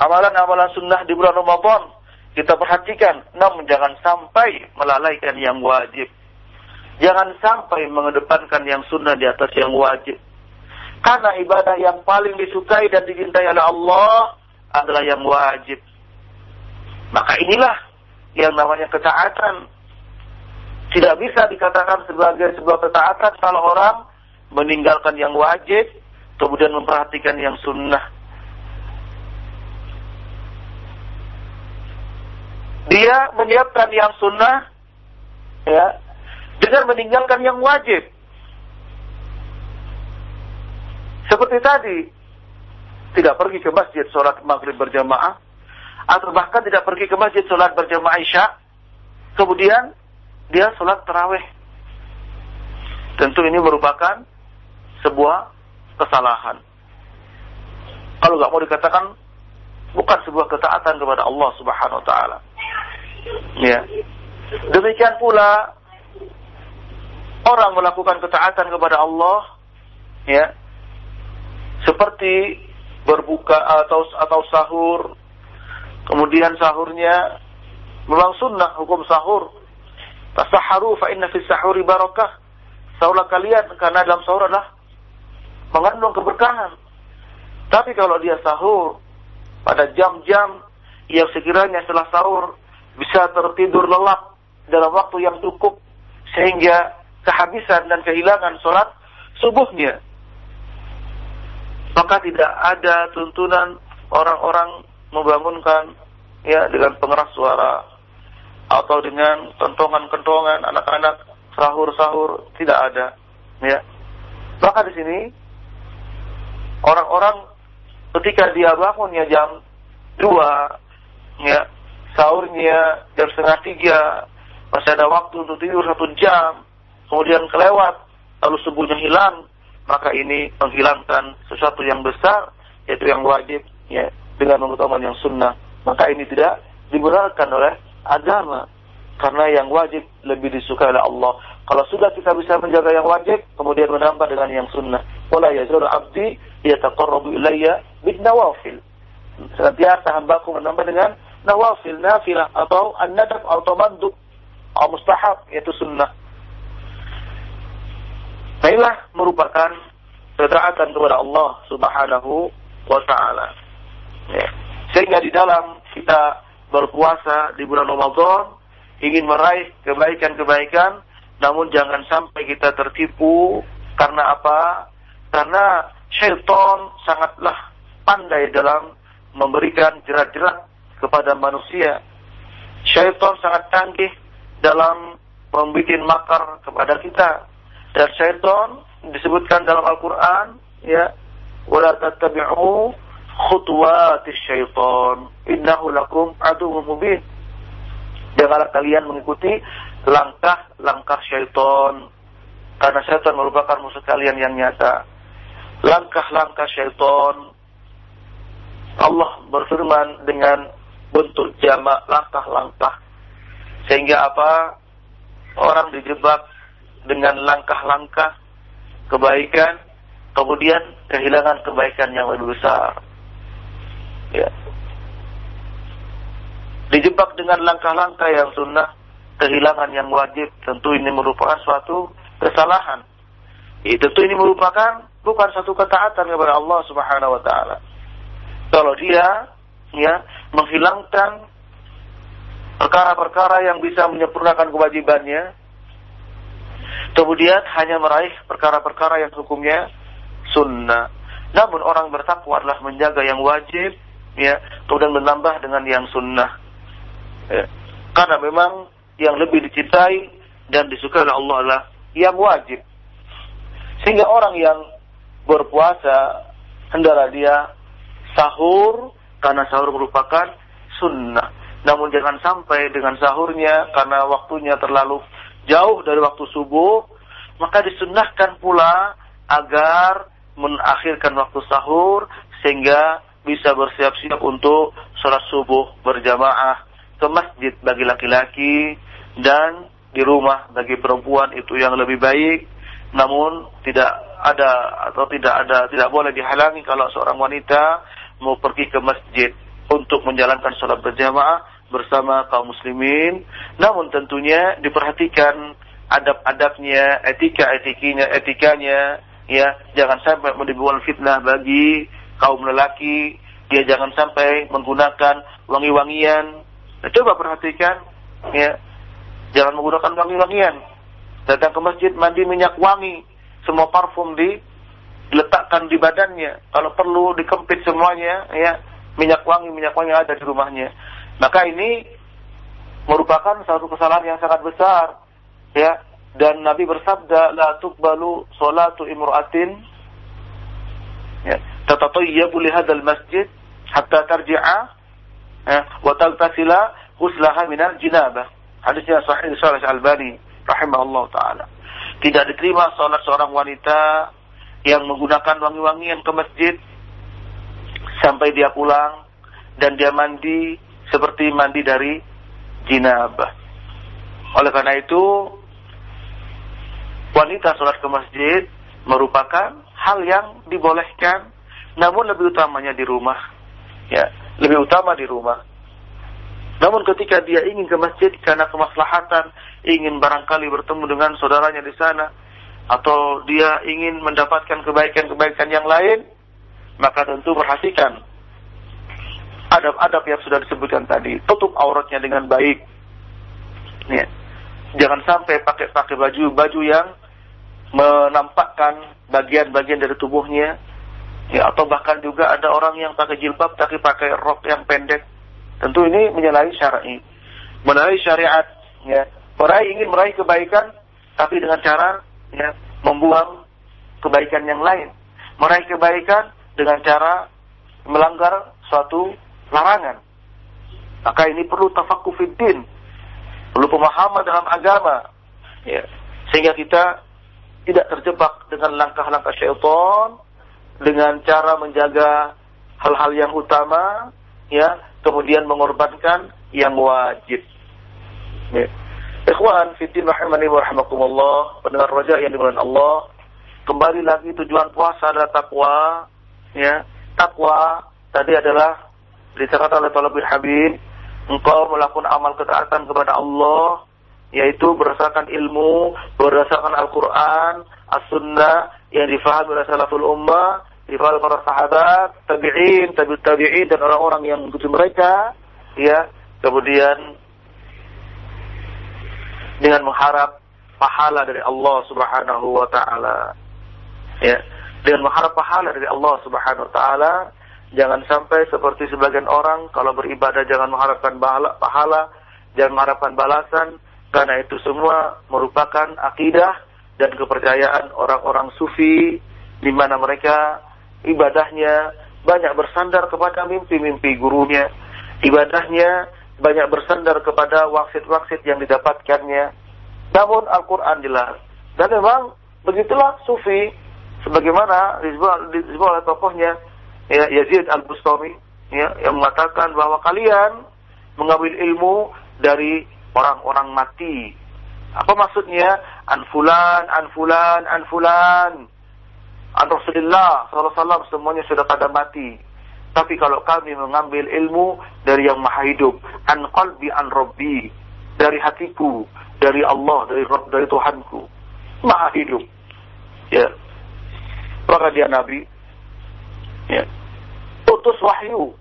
amalan-amalan sunnah di bulan Ramadan kita perhatikan namun jangan sampai melalaikan yang wajib Jangan sampai mengedepankan yang sunnah di atas yang wajib. Karena ibadah yang paling disukai dan dicintai oleh Allah adalah yang wajib. Maka inilah yang namanya ketaatan. Tidak bisa dikatakan sebagai sebuah ketaatan kalau orang meninggalkan yang wajib, kemudian memperhatikan yang sunnah. Dia menyiapkan yang sunnah, ya, dengan meninggalkan yang wajib. Seperti tadi, tidak pergi ke masjid sholat maghrib berjamaah, atau bahkan tidak pergi ke masjid sholat berjamaah isya, kemudian dia sholat terawih. Tentu ini merupakan sebuah kesalahan. Kalau nggak mau dikatakan bukan sebuah ketaatan kepada Allah Subhanahu wa taala. Ya. Demikian pula orang melakukan ketaatan kepada Allah ya seperti berbuka atau atau sahur. Kemudian sahurnya memang sunnah hukum sahur. Tasaharu fa inna fi sahuri barakah. Sahurlah kalian karena dalam sahur adalah mengandung keberkahan. Tapi kalau dia sahur pada jam-jam yang sekiranya setelah sahur bisa tertidur lelap dalam waktu yang cukup sehingga kehabisan dan kehilangan sholat subuhnya. Maka tidak ada tuntunan orang-orang membangunkan ya dengan pengeras suara atau dengan kentongan-kentongan anak-anak sahur-sahur tidak ada ya. Maka di sini orang-orang ketika dia bangunnya jam 2 ya sahurnya jam setengah tiga masih ada waktu untuk tidur satu jam kemudian kelewat lalu subuhnya hilang maka ini menghilangkan sesuatu yang besar yaitu yang wajib ya dengan mengutamakan yang sunnah maka ini tidak dibenarkan oleh agama. Karena yang wajib lebih disukai oleh Allah. Kalau sudah kita bisa menjaga yang wajib kemudian menambah dengan yang sunnah. Wala yazuru abdi yataqarrabu ilayya bin nawafil. Senantiasa hambaku menambah dengan nawafil nafilah atau an-nadab atau mandub atau mustahab yaitu sunnah. Nah inilah merupakan ketaatan kepada Allah Subhanahu wa taala. Ya. Sehingga di dalam kita berpuasa di bulan Ramadan ingin meraih kebaikan-kebaikan namun jangan sampai kita tertipu karena apa? Karena syaitan sangatlah pandai dalam memberikan jerat-jerat kepada manusia. Syaitan sangat canggih dalam membuat makar kepada kita dan syaitan disebutkan dalam Al-Quran ya wala tattabi'u khutuwatis syaitan. Innahu lakum aduwwun mubin. Janganlah kalian mengikuti langkah-langkah syaitan. Karena syaitan merupakan musuh kalian yang nyata. Langkah-langkah syaitan. Allah berfirman dengan bentuk jamak langkah-langkah. Sehingga apa? Orang dijebak dengan langkah-langkah kebaikan, kemudian kehilangan kebaikan yang lebih besar. Ya. Dijebak dengan langkah-langkah yang sunnah, kehilangan yang wajib, tentu ini merupakan suatu kesalahan. Ya, tentu ini merupakan bukan satu ketaatan kepada Allah Subhanahu wa taala. Kalau dia ya menghilangkan perkara-perkara yang bisa menyempurnakan kewajibannya, Kemudian hanya meraih perkara-perkara yang hukumnya sunnah. Namun orang bertakwa adalah menjaga yang wajib, ya, kemudian menambah dengan yang sunnah. Ya. Karena memang yang lebih dicintai dan disukai oleh Allah adalah yang wajib. Sehingga orang yang berpuasa hendaklah dia sahur karena sahur merupakan sunnah. Namun jangan sampai dengan sahurnya karena waktunya terlalu jauh dari waktu subuh, maka disunnahkan pula agar mengakhirkan waktu sahur sehingga bisa bersiap-siap untuk sholat subuh berjamaah ke masjid bagi laki-laki dan di rumah bagi perempuan itu yang lebih baik. Namun tidak ada atau tidak ada tidak boleh dihalangi kalau seorang wanita mau pergi ke masjid untuk menjalankan sholat berjamaah bersama kaum muslimin, namun tentunya diperhatikan adab-adabnya, etika-etikinya, etikanya, ya, jangan sampai menimbulkan fitnah bagi kaum lelaki, dia jangan sampai menggunakan wangi-wangian. Nah, coba perhatikan, ya, jangan menggunakan wangi-wangian. Datang ke masjid mandi minyak wangi, semua parfum di diletakkan di badannya. Kalau perlu dikempit semuanya, ya, minyak wangi minyak wangi ada di rumahnya. Maka ini merupakan satu kesalahan yang sangat besar ya dan Nabi bersabda la tuqbalu salatu imra'atin ya tatatayyabu li hadzal masjid hatta tarji'a ya, wa taltasila ghuslaha minal jinabah hadisnya sahih Sahih Al-Albani rahimahullah taala tidak diterima salat seorang wanita yang menggunakan wangi-wangian ke masjid sampai dia pulang dan dia mandi seperti mandi dari jinabah. Oleh karena itu, wanita sholat ke masjid merupakan hal yang dibolehkan namun lebih utamanya di rumah. Ya, lebih utama di rumah. Namun ketika dia ingin ke masjid karena kemaslahatan, ingin barangkali bertemu dengan saudaranya di sana, atau dia ingin mendapatkan kebaikan-kebaikan yang lain, maka tentu perhatikan adab-adab yang sudah disebutkan tadi. Tutup auratnya dengan baik. Ya. Jangan sampai pakai-pakai baju-baju yang menampakkan bagian-bagian dari tubuhnya. Ya, atau bahkan juga ada orang yang pakai jilbab tapi pakai rok yang pendek. Tentu ini menyalahi syar'i. Menyalahi syariat. Ya. Orang ingin meraih kebaikan tapi dengan cara ya, membuang kebaikan yang lain. Meraih kebaikan dengan cara melanggar suatu larangan. Maka ini perlu fiddin. Perlu pemahaman dalam agama. Ya. Sehingga kita tidak terjebak dengan langkah-langkah syaitan dengan cara menjaga hal-hal yang utama ya kemudian mengorbankan yang wajib. Ya. Ikhwan fitin rahimani wa rahmakumullah pendengar raja yang dimulakan Allah kembali lagi tujuan puasa adalah takwa ya. Takwa tadi adalah dicatat oleh Talabul Habib, engkau melakukan amal ketaatan kepada Allah, yaitu berdasarkan ilmu, berdasarkan Al-Quran, As-Sunnah, yang difahami oleh salaful ummah, difahami para sahabat, tabi'in, tabi'ut tabi'in, dan orang-orang yang mengikuti mereka, ya, kemudian dengan mengharap pahala dari Allah Subhanahu wa taala. Ya, dengan mengharap pahala dari Allah Subhanahu wa taala Jangan sampai seperti sebagian orang kalau beribadah jangan mengharapkan pahala, pahala jangan mengharapkan balasan karena itu semua merupakan akidah dan kepercayaan orang-orang sufi di mana mereka ibadahnya banyak bersandar kepada mimpi-mimpi gurunya. Ibadahnya banyak bersandar kepada waksit-waksit yang didapatkannya. Namun Al-Quran jelas. Dan memang begitulah sufi. Sebagaimana disebut oleh tokohnya ya, Yazid al-Bustami ya, yang mengatakan bahwa kalian mengambil ilmu dari orang-orang mati. Apa maksudnya? Anfulan, anfulan, anfulan. Rasulullah SAW semuanya sudah pada mati. Tapi kalau kami mengambil ilmu dari yang maha hidup, an qalbi an rabbi, dari hatiku, dari Allah, dari dari Tuhanku, maha hidup. Ya. Maka dia nabi. Ya putus wahyu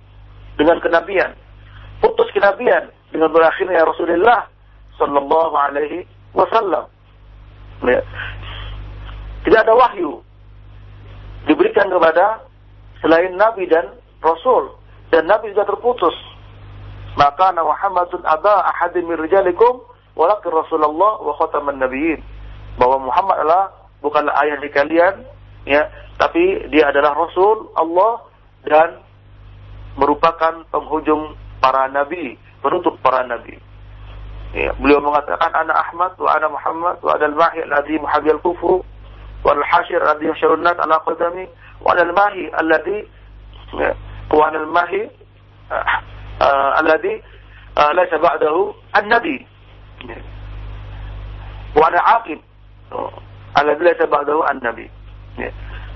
dengan kenabian. Putus kenabian dengan berakhirnya Rasulullah sallallahu alaihi wasallam. Ya. Tidak ada wahyu diberikan kepada selain nabi dan rasul dan nabi sudah terputus. Maka Muhammadun aba ahadin min walakin Rasulullah wa khataman nabiyyin. Bahwa Muhammad adalah bukanlah ayah di kalian ya, tapi dia adalah rasul Allah dan merupakan penghujung para nabi, penutup para nabi. Ya, beliau mengatakan ana Ahmad wa ana Muhammad wa ana al-mahi alladhi muhabbi al-kufru al-hashir al-mahi alladhi ya, wa ana al-mahi uh, alladhi uh, laysa ba'dahu an-nabi. Ya. Wa ana aqib alladhi laysa ba'dahu an-nabi. Ya.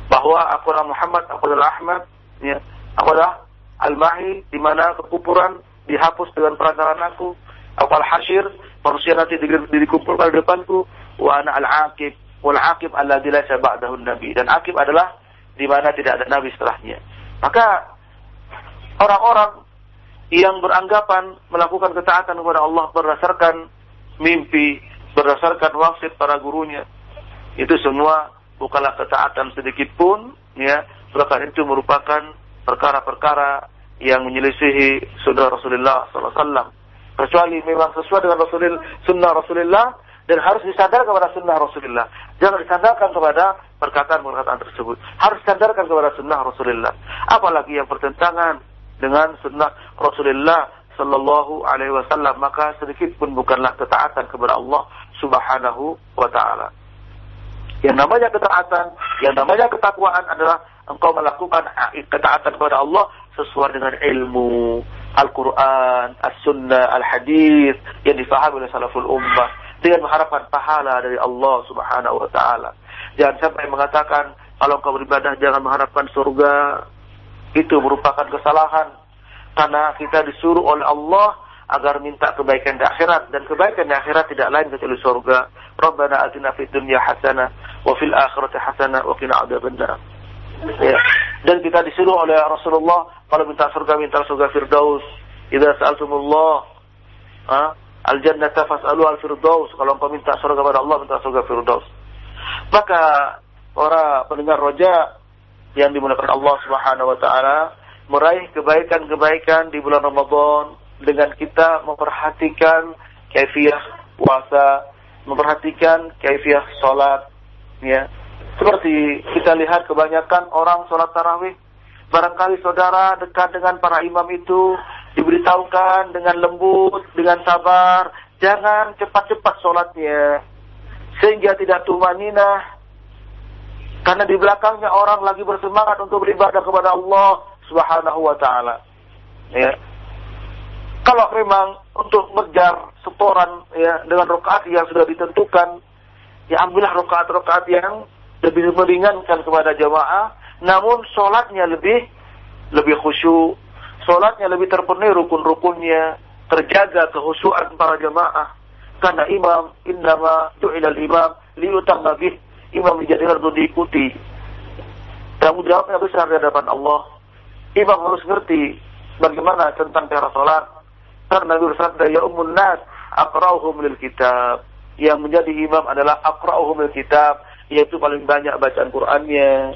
Bahwa aku adalah Ahmad, ya, aku adalah al-mahi di mana kekupuran dihapus dengan perantaran aku. Aku al-hasyir, manusia nanti dikumpulkan di depanku. Wa ana al-aqib, wal aqib alladzi laysa ba'dahu nabi. Dan aqib adalah di mana tidak ada nabi setelahnya. Maka orang-orang yang beranggapan melakukan ketaatan kepada Allah berdasarkan mimpi, berdasarkan wangsit para gurunya, itu semua bukanlah ketaatan sedikit pun, ya, bahkan itu merupakan perkara-perkara yang menyelisihi sunnah Rasulullah SAW. Kecuali memang sesuai dengan Rasulullah, sunnah Rasulullah dan harus disandarkan kepada sunnah Rasulullah. Jangan disandarkan kepada perkataan-perkataan tersebut. Harus disandarkan kepada sunnah Rasulullah. Apalagi yang bertentangan dengan sunnah Rasulullah Sallallahu Alaihi Wasallam maka sedikit pun bukanlah ketaatan kepada Allah Subhanahu Wa Taala. Yang namanya ketaatan, yang namanya ketakwaan adalah engkau melakukan ketaatan kepada Allah sesuai dengan ilmu Al-Quran, As-Sunnah, Al-Hadis yang difahami oleh salaful ummah dengan mengharapkan pahala dari Allah Subhanahu wa taala. Jangan sampai mengatakan kalau engkau beribadah jangan mengharapkan surga, itu merupakan kesalahan karena kita disuruh oleh Allah agar minta kebaikan di akhirat dan kebaikan di akhirat tidak lain kecuali surga. Rabbana atina fid dunya hasanah wa fil akhirati hasanah wa qina adzabannar. Ya. Dan kita disuruh oleh Rasulullah kalau minta surga minta surga Firdaus. Idza sa'altumullah al jannata fas'alu al firdaus. Kalau engkau minta surga kepada Allah minta surga Firdaus. Maka para pendengar roja yang dimulakan Allah Subhanahu wa taala meraih kebaikan-kebaikan di bulan Ramadan dengan kita memperhatikan kaifiah puasa, memperhatikan kaifiah sholat, ya. Seperti kita lihat kebanyakan orang sholat tarawih, barangkali saudara dekat dengan para imam itu diberitahukan dengan lembut, dengan sabar, jangan cepat-cepat sholatnya, sehingga tidak tumaninah, karena di belakangnya orang lagi bersemangat untuk beribadah kepada Allah Subhanahu wa taala. Ya. Kalau memang untuk mengejar setoran ya dengan rakaat yang sudah ditentukan, ya ambillah rakaat-rakaat yang lebih meringankan kepada jamaah, namun sholatnya lebih lebih khusyuk, sholatnya lebih terpenuhi rukun-rukunnya, terjaga kehusuan para jamaah. Karena imam innama ju'ilal imam liyutamma bih imam dijadikan untuk diikuti. Tanggung jawabnya besar di hadapan Allah. Imam harus ngerti bagaimana tentang cara sholat. Karena Nabi bersabda, Ya ummun nas, akra'uhum lil kitab. Yang menjadi imam adalah akra'uhum lil kitab, yaitu paling banyak bacaan Qur'annya.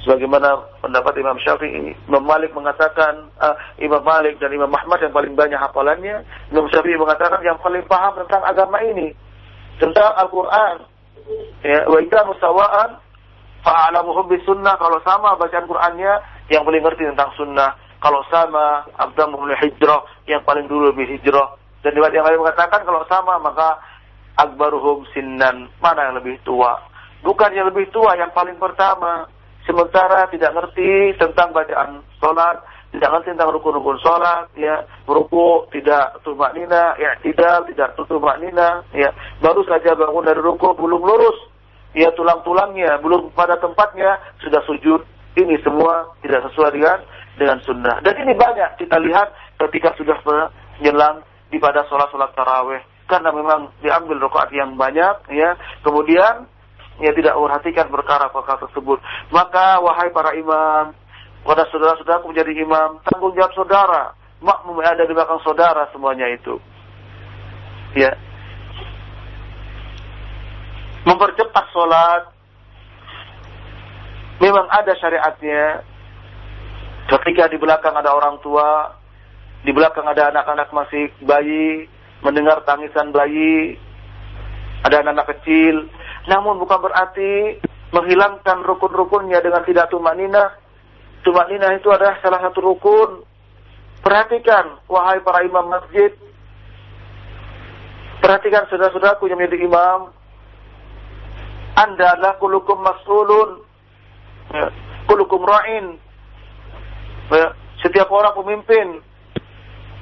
Sebagaimana pendapat Imam Syafi'i, Imam Malik mengatakan, uh, Imam Malik dan Imam Ahmad yang paling banyak hafalannya, Imam Syafi'i mengatakan yang paling paham tentang agama ini, tentang Al-Quran, Ya, wa idza musawaan fa'alamuhum bis sunnah kalau sama bacaan Qur'annya yang paling ngerti tentang sunnah. Kalau sama abdan mulai hijrah yang paling dulu lebih hijrah. Dan riwayat yang lain mengatakan kalau sama maka akbaruhum sinnan mana yang lebih tua. Bukan yang lebih tua yang paling pertama. Sementara tidak ngerti tentang bacaan sholat, tidak ngerti tentang rukun-rukun sholat, ya, ruku tidak tumak nina, ya, tidak, tidak tumak nina, ya, baru saja bangun dari ruku belum lurus, ya, tulang-tulangnya belum pada tempatnya, sudah sujud, ini semua tidak sesuai dengan dengan sunnah. Dan ini banyak kita lihat ketika sudah menyelam di pada sholat-sholat taraweh, karena memang diambil rakaat yang banyak, ya, kemudian ya tidak memperhatikan perkara-perkara tersebut. Maka wahai para imam, pada saudara-saudara menjadi imam, tanggung jawab saudara, makmum ada di belakang saudara semuanya itu. Ya. Mempercepat sholat, memang ada syariatnya. Ketika di belakang ada orang tua, di belakang ada anak-anak masih bayi, mendengar tangisan bayi, ada anak-anak kecil, namun bukan berarti menghilangkan rukun-rukunnya dengan tidak tumak ninah, Tumak nina itu adalah salah satu rukun. Perhatikan, wahai para imam masjid. Perhatikan saudara-saudaraku yang menjadi imam. Anda adalah kulukum mas'ulun. Ya, kulukum ra'in. Ya, setiap orang pemimpin.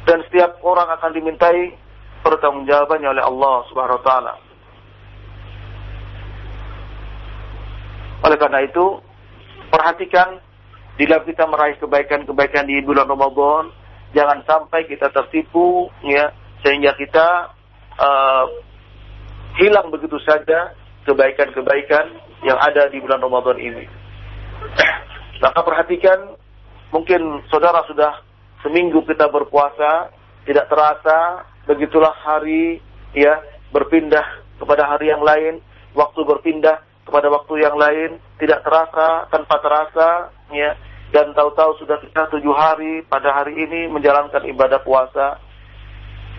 Dan setiap orang akan dimintai pertanggungjawabannya oleh Allah subhanahu wa ta'ala. Oleh karena itu, perhatikan dalam kita meraih kebaikan-kebaikan di bulan Ramadan, jangan sampai kita tertipu ya sehingga kita uh, hilang begitu saja kebaikan-kebaikan yang ada di bulan Ramadan ini. Maka perhatikan, mungkin saudara sudah seminggu kita berpuasa, tidak terasa, begitulah hari ya berpindah kepada hari yang lain, waktu berpindah kepada waktu yang lain, tidak terasa, tanpa terasa, ya, dan tahu-tahu sudah kita tujuh hari pada hari ini menjalankan ibadah puasa.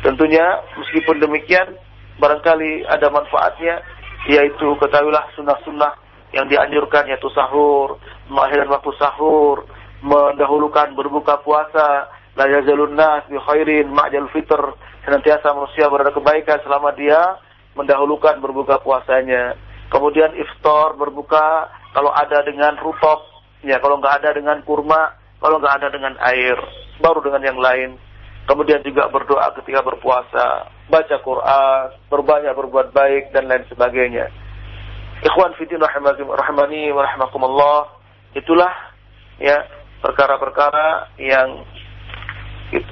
Tentunya meskipun demikian barangkali ada manfaatnya yaitu ketahuilah sunnah-sunnah yang dianjurkan yaitu sahur, mengakhirkan waktu sahur, mendahulukan berbuka puasa, la nas bi khairin ma'jal fitr, senantiasa manusia berada kebaikan selama dia mendahulukan berbuka puasanya. Kemudian iftar berbuka kalau ada dengan rutop Ya, kalau nggak ada dengan kurma, kalau nggak ada dengan air, baru dengan yang lain. Kemudian juga berdoa ketika berpuasa, baca Quran, berbanyak berbuat baik dan lain sebagainya. Ikhwan fitin rahimani wa rahimakumullah. Itulah ya perkara-perkara yang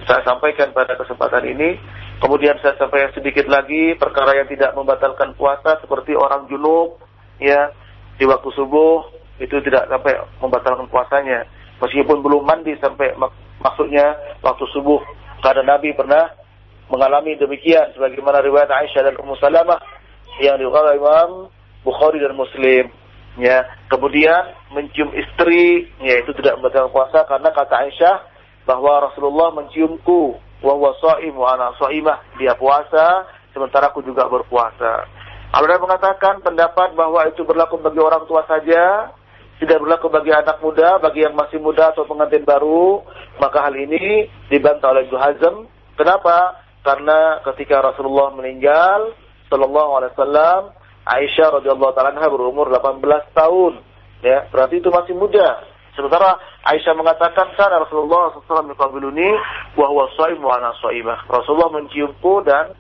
saya sampaikan pada kesempatan ini. Kemudian saya sampaikan sedikit lagi perkara yang tidak membatalkan puasa seperti orang junub ya di waktu subuh itu tidak sampai membatalkan puasanya. Meskipun belum mandi sampai mak maksudnya waktu subuh. Karena Nabi pernah mengalami demikian sebagaimana riwayat Aisyah dan Ummu Salamah yang diriwayatkan Imam Bukhari dan Muslim ya. Kemudian mencium istri ya itu tidak membatalkan puasa karena kata Aisyah bahwa Rasulullah menciumku wa huwa shaim wa ana shaimah. Dia puasa sementara aku juga berpuasa. Al-Ulama mengatakan pendapat bahwa itu berlaku bagi orang tua saja, tidak berlaku bagi anak muda, bagi yang masih muda atau pengantin baru, maka hal ini dibantah oleh Ibnu Hazm. Kenapa? Karena ketika Rasulullah meninggal, Shallallahu Alaihi Wasallam, Aisyah radhiyallahu taala berumur 18 tahun, ya berarti itu masih muda. Sementara Aisyah mengatakan kan Rasulullah SAW ini bahwa shaim wa ana Rasulullah menciumku dan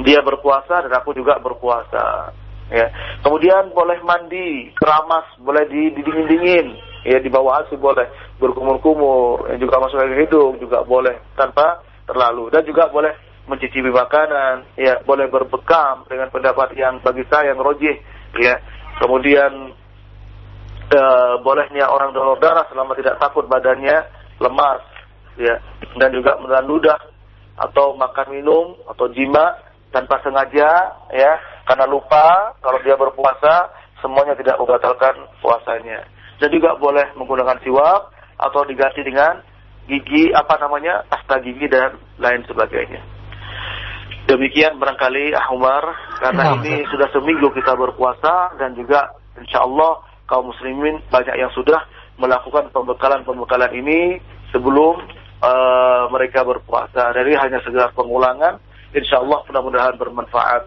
dia berpuasa dan aku juga berpuasa. Ya. Kemudian boleh mandi, keramas, boleh di dingin-dingin, ya di bawah AC boleh berkumur-kumur, yang juga masuk ke hidung juga boleh tanpa terlalu dan juga boleh mencicipi makanan, ya boleh berbekam dengan pendapat yang bagi saya yang rojih, ya. Kemudian uh, bolehnya orang donor darah selama tidak takut badannya lemas ya. Dan juga menelan ludah atau makan minum atau jima tanpa sengaja ya. Karena lupa kalau dia berpuasa semuanya tidak membatalkan puasanya. Dan juga boleh menggunakan siwak atau diganti dengan gigi apa namanya pasta gigi dan lain sebagainya. Demikian barangkali Ah Umar. Karena ini sudah seminggu kita berpuasa dan juga insya Allah kaum muslimin banyak yang sudah melakukan pembekalan-pembekalan ini sebelum uh, mereka berpuasa. Dari hanya sekedar pengulangan, insya Allah mudah-mudahan bermanfaat.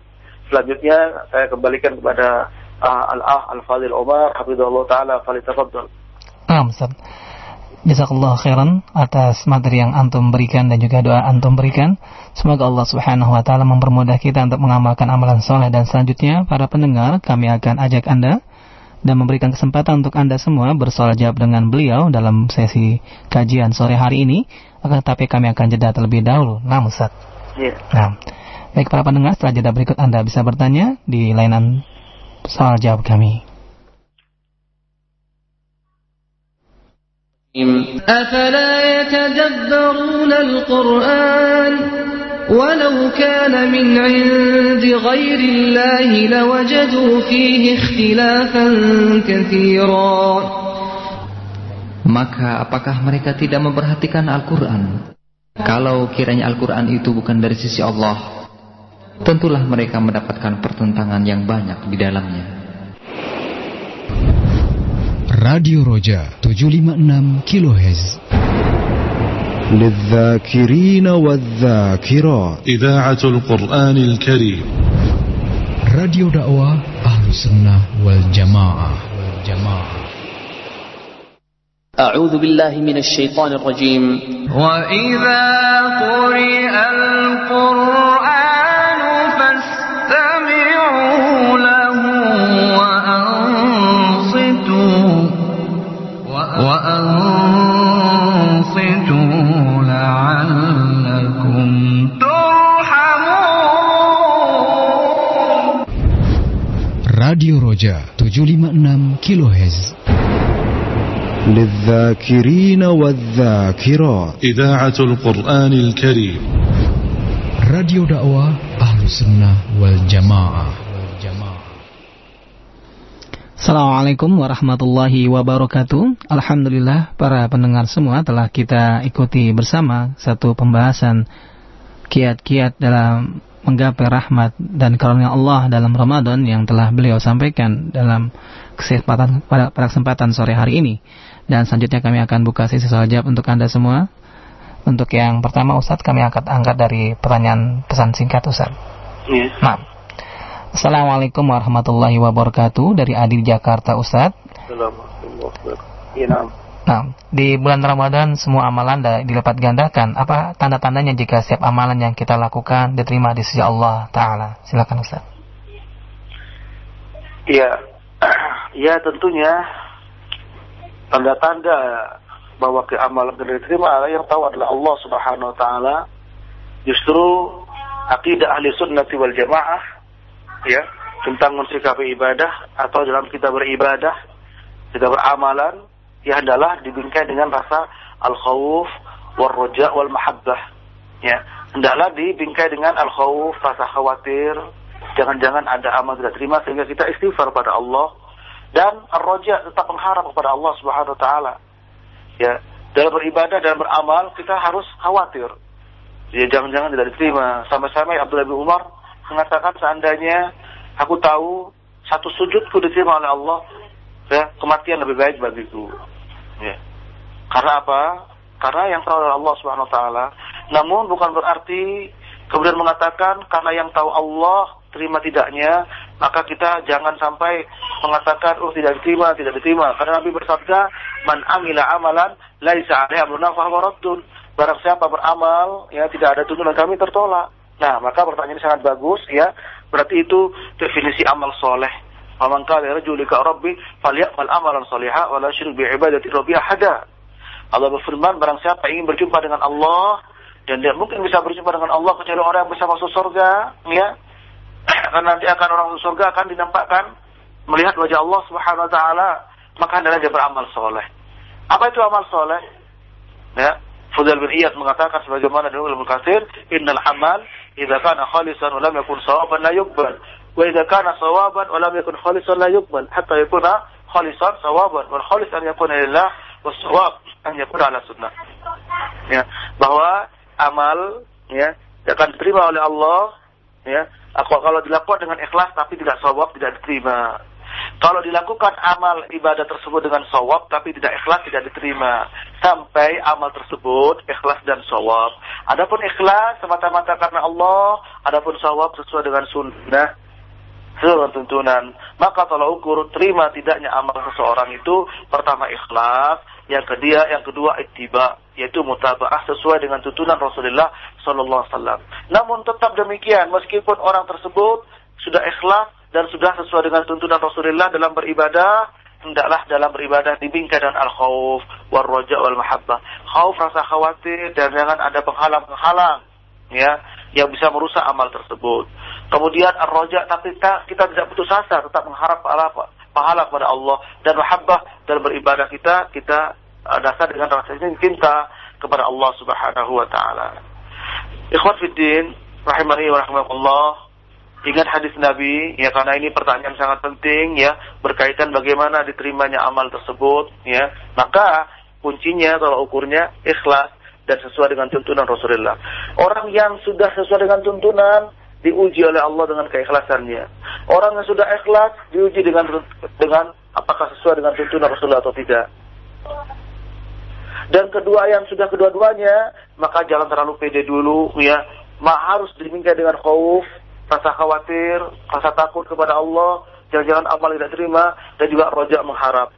Selanjutnya saya kembalikan kepada uh, Al-Ah Al-Fadil Umar, Hafizullah Ta'ala, Falitafadul. Nah, Ustaz. Jazakallah khairan atas materi yang antum berikan dan juga doa antum berikan. Semoga Allah Subhanahu wa taala mempermudah kita untuk mengamalkan amalan soleh dan selanjutnya para pendengar kami akan ajak Anda dan memberikan kesempatan untuk Anda semua bersoal jawab dengan beliau dalam sesi kajian sore hari ini. Akan tetapi kami akan jeda terlebih dahulu. Nah, Ustaz. Yeah. Nah, baik para pendengar, setelah jeda berikut Anda bisa bertanya di layanan soal jawab kami. أفلا يتدبرون القرآن ولو كان من عند غير الله لوجدوا فيه اختلافا كثيرا Maka apakah mereka tidak memperhatikan Al-Quran? Kalau kiranya Al-Quran itu bukan dari sisi Allah, tentulah mereka mendapatkan pertentangan yang banyak di dalamnya. Radio Roja 756 kHz للذاكرين والذاكرات. إذاعة القرآن الكريم. راديو دعوة أهل السنة والجماعة. والجماعة. أعوذ بالله من الشيطان الرجيم. وإذا قرئ القرآن فاستمعوا له وأنصتوا وأنصتوا راديو رجاء 756 كيلو هز للذاكرين والذاكرات إذاعة القرآن الكريم راديو دعوة أهل السنة والجماعة Assalamualaikum warahmatullahi wabarakatuh Alhamdulillah para pendengar semua telah kita ikuti bersama satu pembahasan kiat-kiat dalam menggapai rahmat dan karunia Allah dalam Ramadan yang telah beliau sampaikan dalam kesempatan pada, pada kesempatan sore hari ini. Dan selanjutnya kami akan buka sesi soal jawab untuk Anda semua. Untuk yang pertama Ustadz kami akan angkat dari pertanyaan pesan singkat Ustadz. Yes. Nah, Assalamualaikum warahmatullahi wabarakatuh dari Adi Jakarta Ustaz. Iya, nah, di bulan Ramadan semua amalan dilipat gandakan. Apa tanda-tandanya jika setiap amalan yang kita lakukan diterima di sisi Allah Taala? Silakan Ustaz. Iya, ya tentunya tanda-tanda bahwa ke amalan tidak diterima yang tahu adalah Allah Subhanahu wa taala. Justru akidah ahli sunnati wal jamaah ya tentang mensikapi ibadah atau dalam kita beribadah kita beramalan ya adalah dibingkai dengan rasa al-khauf wal roja wal mahabbah ya hendaklah dibingkai dengan al-khauf rasa khawatir. Jangan-jangan ada amal tidak terima sehingga kita istighfar pada Allah. Dan ar-roja tetap mengharap kepada Allah Subhanahu wa taala. Ya dalam beribadah dan beramal kita harus khawatir. Ya jangan-jangan tidak diterima. Sampai-sampai Abdullah bin Umar mengatakan seandainya aku tahu satu sujudku diterima oleh Allah ya kematian lebih baik bagiku ya. Karena apa? Karena yang tahu oleh Allah Subhanahu wa taala. Namun bukan berarti kemudian mengatakan karena yang tahu Allah terima tidaknya maka kita jangan sampai mengatakan oh tidak diterima tidak diterima. Karena Nabi bersabda man amila amalan laisa alaihi amruna raddun. Barang siapa beramal ya tidak ada tuntunan kami tertolak. Nah maka pertanyaan ini sangat bagus ya. Berarti itu definisi amal soleh Faman kana yarju lika rabbi falyamal amalan salihah wa la yusyrik bi ibadati rabbi. Allah berfirman barang siapa ingin berjumpa dengan Allah dan dia mungkin bisa berjumpa dengan Allah kecuali orang yang bisa masuk surga, ya. Karena nanti akan orang masuk surga akan dinampakkan melihat wajah Allah Subhanahu wa taala, maka hendaknya dia beramal soleh. Apa itu amal soleh? Ya, Fudal bin Iyad mengatakan sebagaimana dalam Ibnu Katsir, "Innal amal idza kana khalisan wa yakun sawaban la yuqbal." Wa idza kana sawaban wa lam yakun khalisan la yuqbal hatta yakuna khalisan sawaban yakuna lillah was sawab an yakuna ala sunnah. Ya, bahwa amal ya akan diterima oleh Allah ya kalau dilakukan dengan ikhlas tapi tidak sawab tidak diterima. Kalau dilakukan amal ibadah tersebut dengan sawab tapi tidak ikhlas tidak diterima sampai amal tersebut ikhlas dan sawab. Adapun ikhlas semata-mata karena Allah, adapun sawab sesuai dengan sunnah sesuai tuntunan. Maka tolak ukur terima tidaknya amal seseorang itu pertama ikhlas, yang kedua yang kedua ittiba yaitu mutabaah sesuai dengan tuntunan Rasulullah sallallahu alaihi wasallam. Namun tetap demikian meskipun orang tersebut sudah ikhlas dan sudah sesuai dengan tuntunan Rasulullah dalam beribadah, hendaklah dalam beribadah dibingkai dengan al-khauf, war roja wal mahabbah. Khauf rasa khawatir dan jangan ada penghalang-penghalang ya yang bisa merusak amal tersebut. Kemudian ar-raja tapi kita, kita tidak putus asa, tetap mengharap pahala pahala kepada Allah dan mahabbah dalam beribadah kita kita uh, dasar dengan rasa cinta kepada Allah Subhanahu wa taala. Ikhwan fiddin rahimani wa rahimakumullah. Ingat hadis Nabi ya karena ini pertanyaan sangat penting ya berkaitan bagaimana diterimanya amal tersebut ya. Maka kuncinya kalau ukurnya ikhlas dan sesuai dengan tuntunan Rasulullah. Orang yang sudah sesuai dengan tuntunan diuji oleh Allah dengan keikhlasannya. Orang yang sudah ikhlas diuji dengan dengan apakah sesuai dengan tuntunan Rasulullah atau tidak. Dan kedua yang sudah kedua-duanya, maka jangan terlalu pede dulu ya. Ma harus dimingkai dengan khauf, rasa khawatir, rasa takut kepada Allah, jangan-jangan amal tidak terima dan juga rojak mengharap.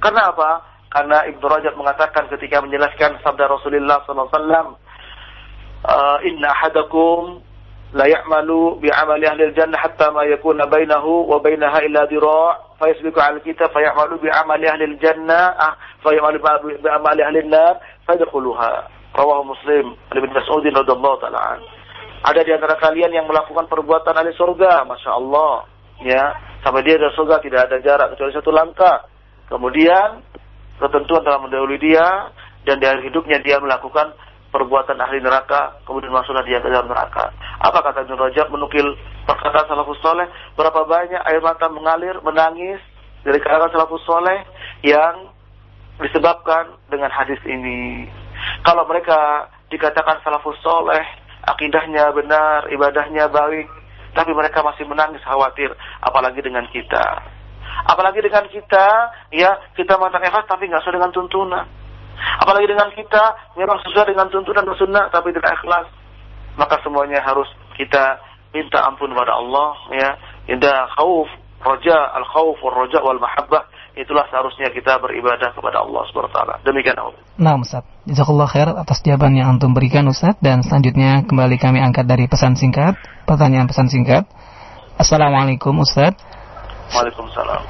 Karena apa? Karena Ibnu Rajab mengatakan ketika menjelaskan sabda Rasulullah SAW, uh, Inna ahadakum la ya'malu bi'amali ahli jannah hatta ma yakuna bainahu wa bainaha illa dira' fayasbiqu 'ala kitab fayamalu bi'amali ahli jannah ah, fayamalu bi'amali ahli nar fayadkhuluha. Rawahu muslim Ibn Mas'ud radhiyallahu ta'ala ada di antara kalian yang melakukan perbuatan ahli surga? Masya ya sampai dia dari surga tidak ada jarak kecuali satu langkah. Kemudian ketentuan telah mendahului dia dan di akhir hidupnya dia melakukan perbuatan ahli neraka kemudian masuklah dia ke dalam neraka. Apa kata Ibnu Rajab menukil perkataan salafus soleh berapa banyak air mata mengalir menangis dari kalangan salafus soleh yang disebabkan dengan hadis ini. Kalau mereka dikatakan salafus soleh, akidahnya benar, ibadahnya baik, tapi mereka masih menangis khawatir, apalagi dengan kita. Apalagi dengan kita, ya kita mantan ikhlas tapi nggak sesuai dengan tuntunan. Apalagi dengan kita memang sesuai dengan tuntunan sunnah tapi tidak ikhlas. Maka semuanya harus kita minta ampun kepada Allah ya. Indah khauf, roja, al khauf, wal roja wal mahabbah itulah seharusnya kita beribadah kepada Allah taala. Demikian Allah. Nah, Ustaz. Jazakallah khair atas jawaban yang antum berikan Ustaz dan selanjutnya kembali kami angkat dari pesan singkat, pertanyaan pesan singkat. Assalamualaikum Ustaz. Waalaikumsalam.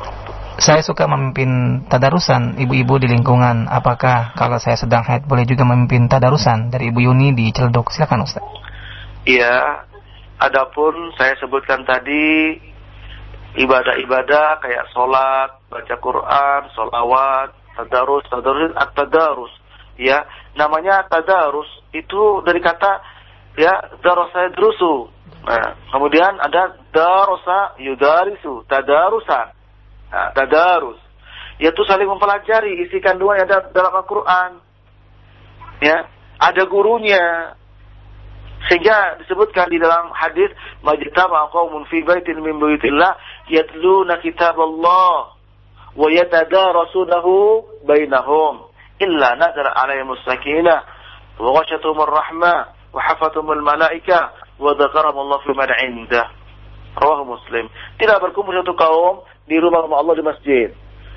saya suka memimpin tadarusan ibu-ibu di lingkungan. Apakah kalau saya sedang haid boleh juga memimpin tadarusan dari Ibu Yuni di Ciledug? Silakan Ustaz. Iya, adapun saya sebutkan tadi ibadah-ibadah kayak sholat, baca Quran, sholawat, tadarus, tadarus, at-tadarus. Ya, namanya tadarus itu dari kata ya darosa drusu. Nah, kemudian ada darosa yudarisu, tadarusan. Nah, tadarus yaitu saling mempelajari isi kandungan yang ada dalam Al-Qur'an. Ya, ada gurunya, sehingga disebutkan di dalam hadis majtama qaumun fi baitin min buyutillah yatluna kitaballah wa yatadarasunahu bainahum illa nazara alaihim sakinah wa ghashatuhum rahmah wa hafathumul malaika wa Allah fi man. Rawah Muslim. Tidak berkumpul satu kaum di rumah-rumah Allah di masjid.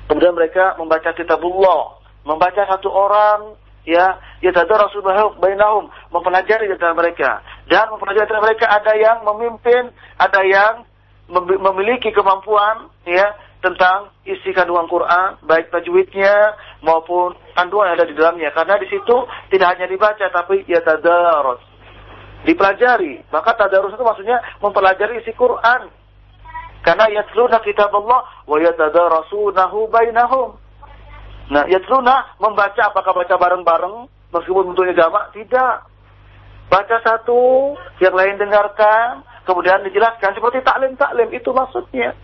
Kemudian mereka membaca kitabullah, membaca satu orang ya yatadarrasu bainahum mempelajari antara mereka dan mempelajari antara mereka ada yang memimpin ada yang memiliki kemampuan ya tentang isi kandungan Quran baik tajwidnya maupun kandungan yang ada di dalamnya karena di situ tidak hanya dibaca tapi yatadarras dipelajari maka tadarus itu maksudnya mempelajari isi Quran karena yatluna kitab Allah wa yatadarasunahu bainahum Nah, yatluna membaca apakah baca bareng-bareng meskipun bentuknya jamak? Tidak. Baca satu, yang lain dengarkan, kemudian dijelaskan seperti taklim-taklim itu maksudnya.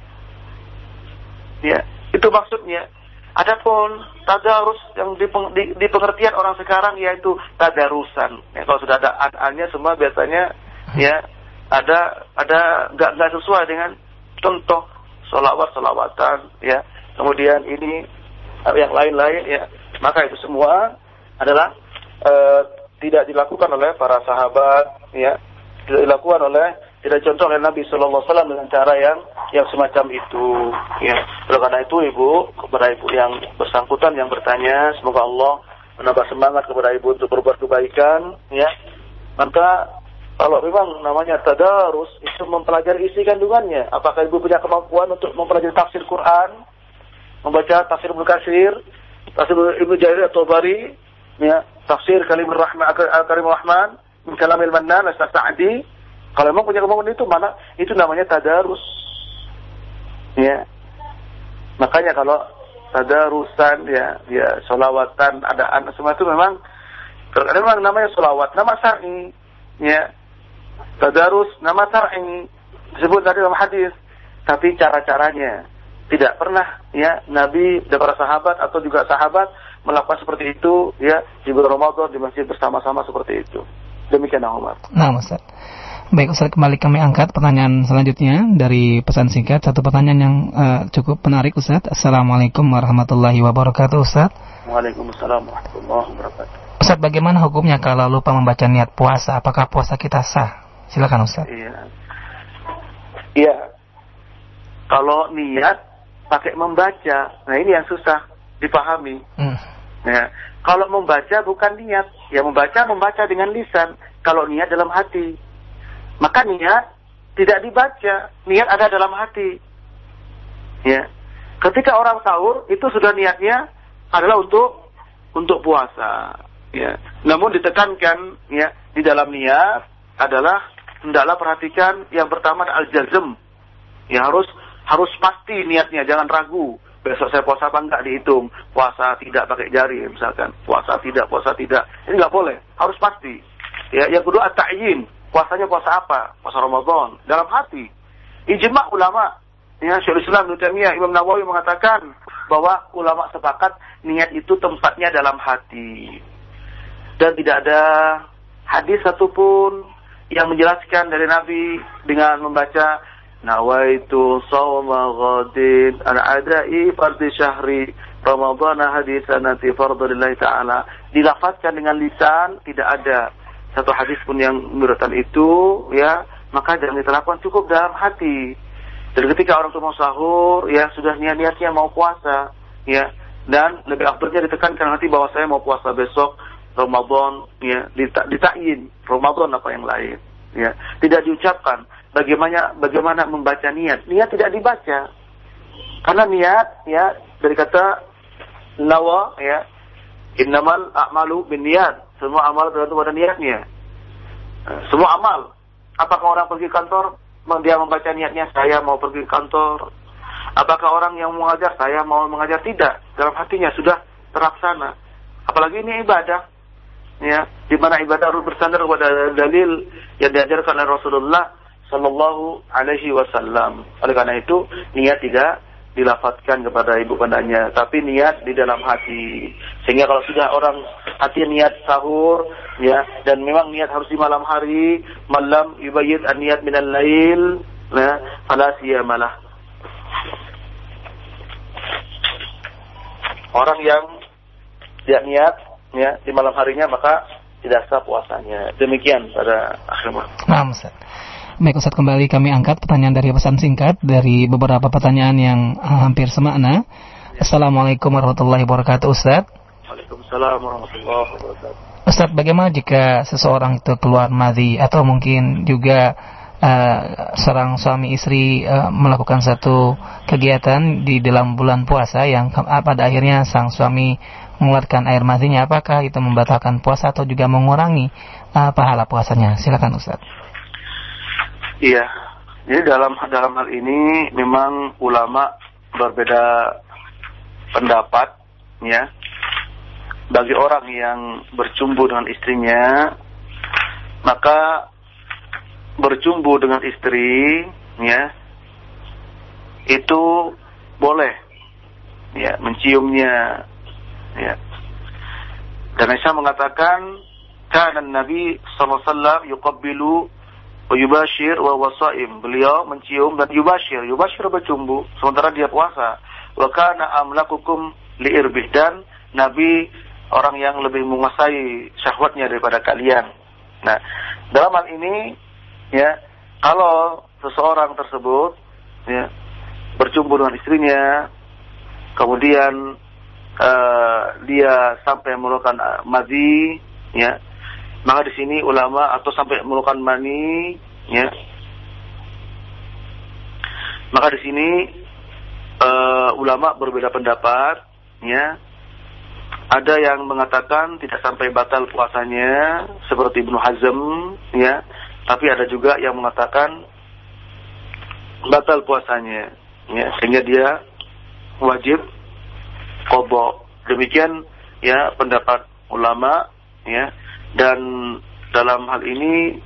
Ya, itu maksudnya. Adapun tadarus yang di, di, di pengertian orang sekarang yaitu tadarusan. Ya, kalau sudah ada an-annya semua biasanya ya ada ada nggak nggak sesuai dengan contoh solawat solawatan ya. Kemudian ini yang lain-lain ya maka itu semua adalah e, tidak dilakukan oleh para sahabat ya tidak dilakukan oleh tidak contoh oleh Nabi Shallallahu Alaihi Wasallam dengan cara yang yang semacam itu ya. Oleh karena itu ibu kepada ibu yang bersangkutan yang bertanya semoga Allah menambah semangat kepada ibu untuk berbuat kebaikan ya. Maka kalau memang namanya tadarus itu mempelajari isi kandungannya. Apakah ibu punya kemampuan untuk mempelajari tafsir Quran? Membaca tafsir Ibnu Katsir, tafsir Ibnu Jarir atau Bari, ya, tafsir Kalimur Rahman Kalimur Rahman, Kalamil Mannan Sa'di. Kalau memang punya kemampuan itu mana? Itu namanya tadarus. Ya. Makanya kalau tadarusan ya, ya solawatan, adaan semua itu memang memang namanya solawat, nama syar'i, ya. Tadarus nama syar'i disebut tadi dalam hadis, tapi cara-caranya tidak pernah ya Nabi dan para sahabat atau juga sahabat melakukan seperti itu ya di bulan Ramadan di masjid bersama-sama seperti itu. Demikian Umar. Nah, Ustaz. Baik Ustaz, kembali kami angkat pertanyaan selanjutnya dari pesan singkat. Satu pertanyaan yang uh, cukup menarik Ustaz. Assalamualaikum warahmatullahi wabarakatuh Ustaz. Waalaikumsalam warahmatullahi wabarakatuh. Ustaz, bagaimana hukumnya kalau lupa membaca niat puasa? Apakah puasa kita sah? Silakan Ustaz. Iya. Iya. Kalau niat pakai membaca. Nah ini yang susah dipahami. Hmm. Ya. Kalau membaca bukan niat, ya membaca membaca dengan lisan. Kalau niat dalam hati, maka niat tidak dibaca. Niat ada dalam hati. Ya. Ketika orang sahur itu sudah niatnya adalah untuk untuk puasa. Ya. Namun ditekankan ya di dalam niat adalah hendaklah perhatikan yang pertama al-jazm. Ya harus harus pasti niatnya, jangan ragu. Besok saya puasa apa enggak dihitung. Puasa tidak pakai jari misalkan. Puasa tidak, puasa tidak. Ini enggak boleh. Harus pasti. Ya, yang kedua at-ta'yin. Puasanya puasa apa? Puasa Ramadan. Dalam hati. Ijma ulama. Ya, Syaikhul Islam Ibnu Taimiyah, Imam Nawawi mengatakan bahwa ulama sepakat niat itu tempatnya dalam hati. Dan tidak ada hadis satupun yang menjelaskan dari Nabi dengan membaca nawaitu sawma ghadin an adai fardhi syahri Ramadan hadisanati fardhillahi ta'ala dilafazkan dengan lisan tidak ada satu hadis pun yang menurutkan itu ya maka jangan kita lakukan cukup dalam hati. Dan ketika orang itu mau sahur ya sudah niat-niatnya mau puasa ya. Dan lebih akhirnya ditekankan hati bahwa saya mau puasa besok Ramadan ya ditakyin Ramadan apa yang lain ya. Tidak diucapkan. Bagaimana bagaimana membaca niat. Niat tidak dibaca. Karena niat ya dari kata nawa ya innamal a'malu niat Semua amal tergantung pada niatnya. Eh, semua amal. Apakah orang pergi kantor dia membaca niatnya saya mau pergi kantor. Apakah orang yang mengajar saya mau mengajar tidak dalam hatinya sudah terlaksana. Apalagi ini ibadah ya di mana ibadah harus bersandar kepada dalil yang diajarkan oleh Rasulullah Shallallahu Alaihi Wasallam. Oleh karena itu niat tidak dilafatkan kepada ibu kandanya, tapi niat di dalam hati. Sehingga kalau sudah orang hati niat sahur, ya, dan memang niat harus di malam hari, malam yubayyid an niat minal lail, ya, fala siyamalah. Orang yang tidak niat, ya, di malam harinya maka tidak sah puasanya. Demikian pada akhirnya. Nah, Baik Ustaz kembali kami angkat pertanyaan dari pesan singkat dari beberapa pertanyaan yang hampir semakna. Assalamualaikum warahmatullahi wabarakatuh Ustaz. Waalaikumsalam warahmatullahi wabarakatuh. Ustaz bagaimana jika seseorang itu keluar madhi atau mungkin juga uh, seorang suami istri uh, melakukan satu kegiatan di dalam bulan puasa yang uh, pada akhirnya sang suami mengeluarkan air madhinya apakah itu membatalkan puasa atau juga mengurangi uh, pahala puasanya silakan Ustaz Iya. Jadi dalam dalam hal ini memang ulama berbeda pendapat ya. Bagi orang yang bercumbu dengan istrinya maka bercumbu dengan istri ya itu boleh ya menciumnya ya dan Aisyah mengatakan kana Nabi sallallahu alaihi wasallam wa yubashir wa wasaim. Beliau mencium dan yubashir. Yubashir bercumbu sementara dia puasa. Wa kana amlakukum liirbih dan Nabi orang yang lebih menguasai syahwatnya daripada kalian. Nah, dalam hal ini ya, kalau seseorang tersebut ya bercumbu dengan istrinya, kemudian uh, dia sampai melakukan mazi, ya, maka di sini ulama atau sampai melakukan mani, ya. Maka di sini uh, ulama berbeda pendapat, ya. Ada yang mengatakan tidak sampai batal puasanya seperti Ibnu Hazm, ya. Tapi ada juga yang mengatakan batal puasanya, ya. Sehingga dia wajib kobok. Demikian ya pendapat ulama, ya dan dalam hal ini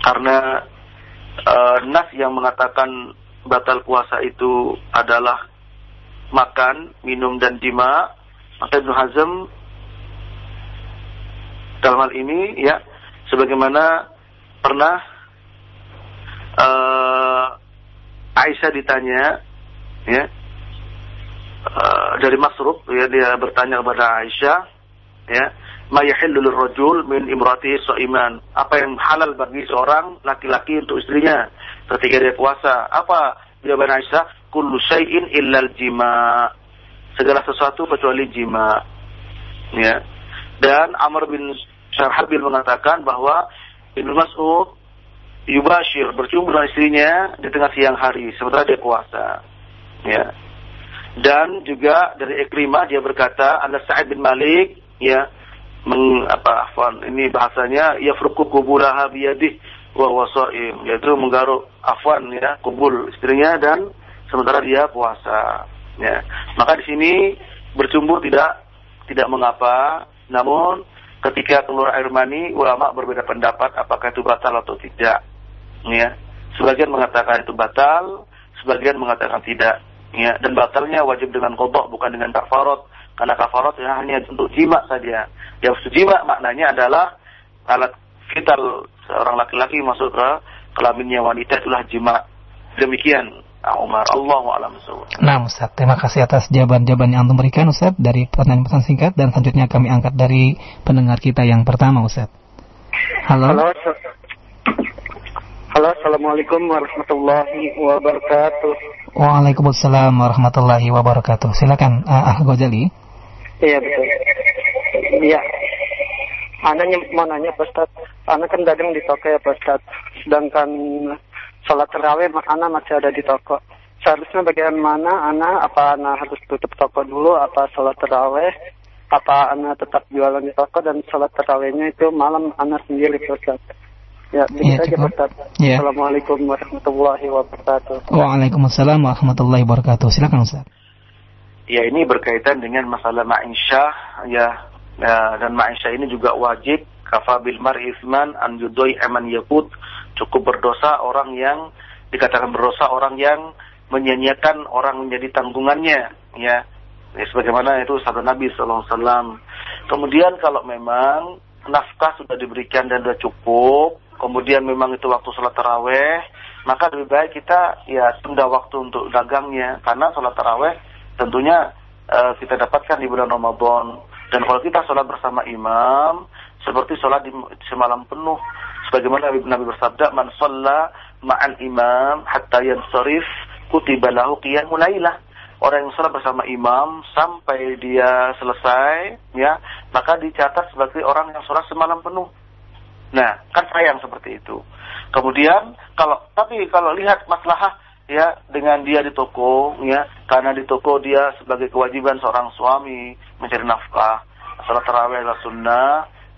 karena uh, nas yang mengatakan batal puasa itu adalah makan, minum dan jima, maka Ibnu Hazm dalam hal ini ya sebagaimana pernah uh, Aisyah ditanya ya uh, dari Masruk ya dia bertanya kepada Aisyah ya ma yahillu lirrajul min imratihi iman Apa yang halal bagi seorang laki-laki untuk istrinya ketika dia puasa? Apa jawaban Aisyah? Kullu syai'in illal jima. Segala sesuatu kecuali jima. Ya. Dan Amr bin Syarhabil mengatakan bahwa Ibnu Mas'ud yubashir bercumbu dengan istrinya di tengah siang hari sementara dia puasa. Ya. Dan juga dari Ikrimah dia berkata, Anda Sa'id bin Malik, ya, meng, apa afwan ini bahasanya ya yafruku kubulaha biyadih wa wasaim yaitu menggaruk afwan ya kubul istrinya dan sementara dia puasa ya. Maka di sini bercumbu tidak tidak mengapa. Namun ketika keluar air mani ulama berbeda pendapat apakah itu batal atau tidak ya. Sebagian mengatakan itu batal sebagian mengatakan tidak ya. Dan batalnya wajib dengan kodok bukan dengan kafarot karena kafarat ya hanya untuk jima saja. Yang jima maknanya adalah alat vital seorang laki-laki masuk ke kelaminnya wanita itulah jima. Demikian Umar Allah alam Nah Ustaz, terima kasih atas jawaban-jawaban yang Antum berikan Ustaz dari pertanyaan-pertanyaan singkat dan selanjutnya kami angkat dari pendengar kita yang pertama Ustaz. Halo. Halo. Halo, Assalamualaikum warahmatullahi wabarakatuh. Waalaikumsalam warahmatullahi wabarakatuh. Silakan, uh, Ah Gojali. Iya betul. Iya. Anak mau nanya Pak Ustaz, anak kan dagang di toko ya Pak Ustaz. Sedangkan sholat terawih anak masih ada di toko. seharusnya bagaimana anak apa anak harus tutup toko dulu apa sholat terawih apa anak tetap jualan di toko dan sholat terawihnya itu malam anak sendiri Ustaz. Ya, Iya, begitu aja cukup. Ustaz. Iya. Assalamualaikum warahmatullahi wabarakatuh. Waalaikumsalam warahmatullahi wabarakatuh. Silakan Ustaz. Ya ini berkaitan dengan masalah ma'isyah ya, ya dan ma'isyah ini juga wajib kafabil mar'i isman an yudoi aman yakut cukup berdosa orang yang dikatakan berdosa orang yang menyanyiakan orang menjadi tanggungannya ya. ya sebagaimana itu sabda Nabi sallallahu alaihi wasallam. Kemudian kalau memang nafkah sudah diberikan dan sudah cukup, kemudian memang itu waktu sholat taraweh, maka lebih baik kita ya tunda waktu untuk dagangnya karena sholat taraweh tentunya eh, kita dapatkan di bulan Ramadan. Dan kalau kita sholat bersama imam seperti sholat di semalam penuh sebagaimana Nabi, Nabi bersabda man sholla ma'al imam hatta yansarif kutiba lahu qiyamul lailah orang yang sholat bersama imam sampai dia selesai ya maka dicatat sebagai orang yang sholat semalam penuh. Nah, kan sayang seperti itu. Kemudian kalau tapi kalau lihat maslahah ya dengan dia di toko ya. Karena di toko dia sebagai kewajiban seorang suami mencari nafkah. Salat tarawih adalah sunnah.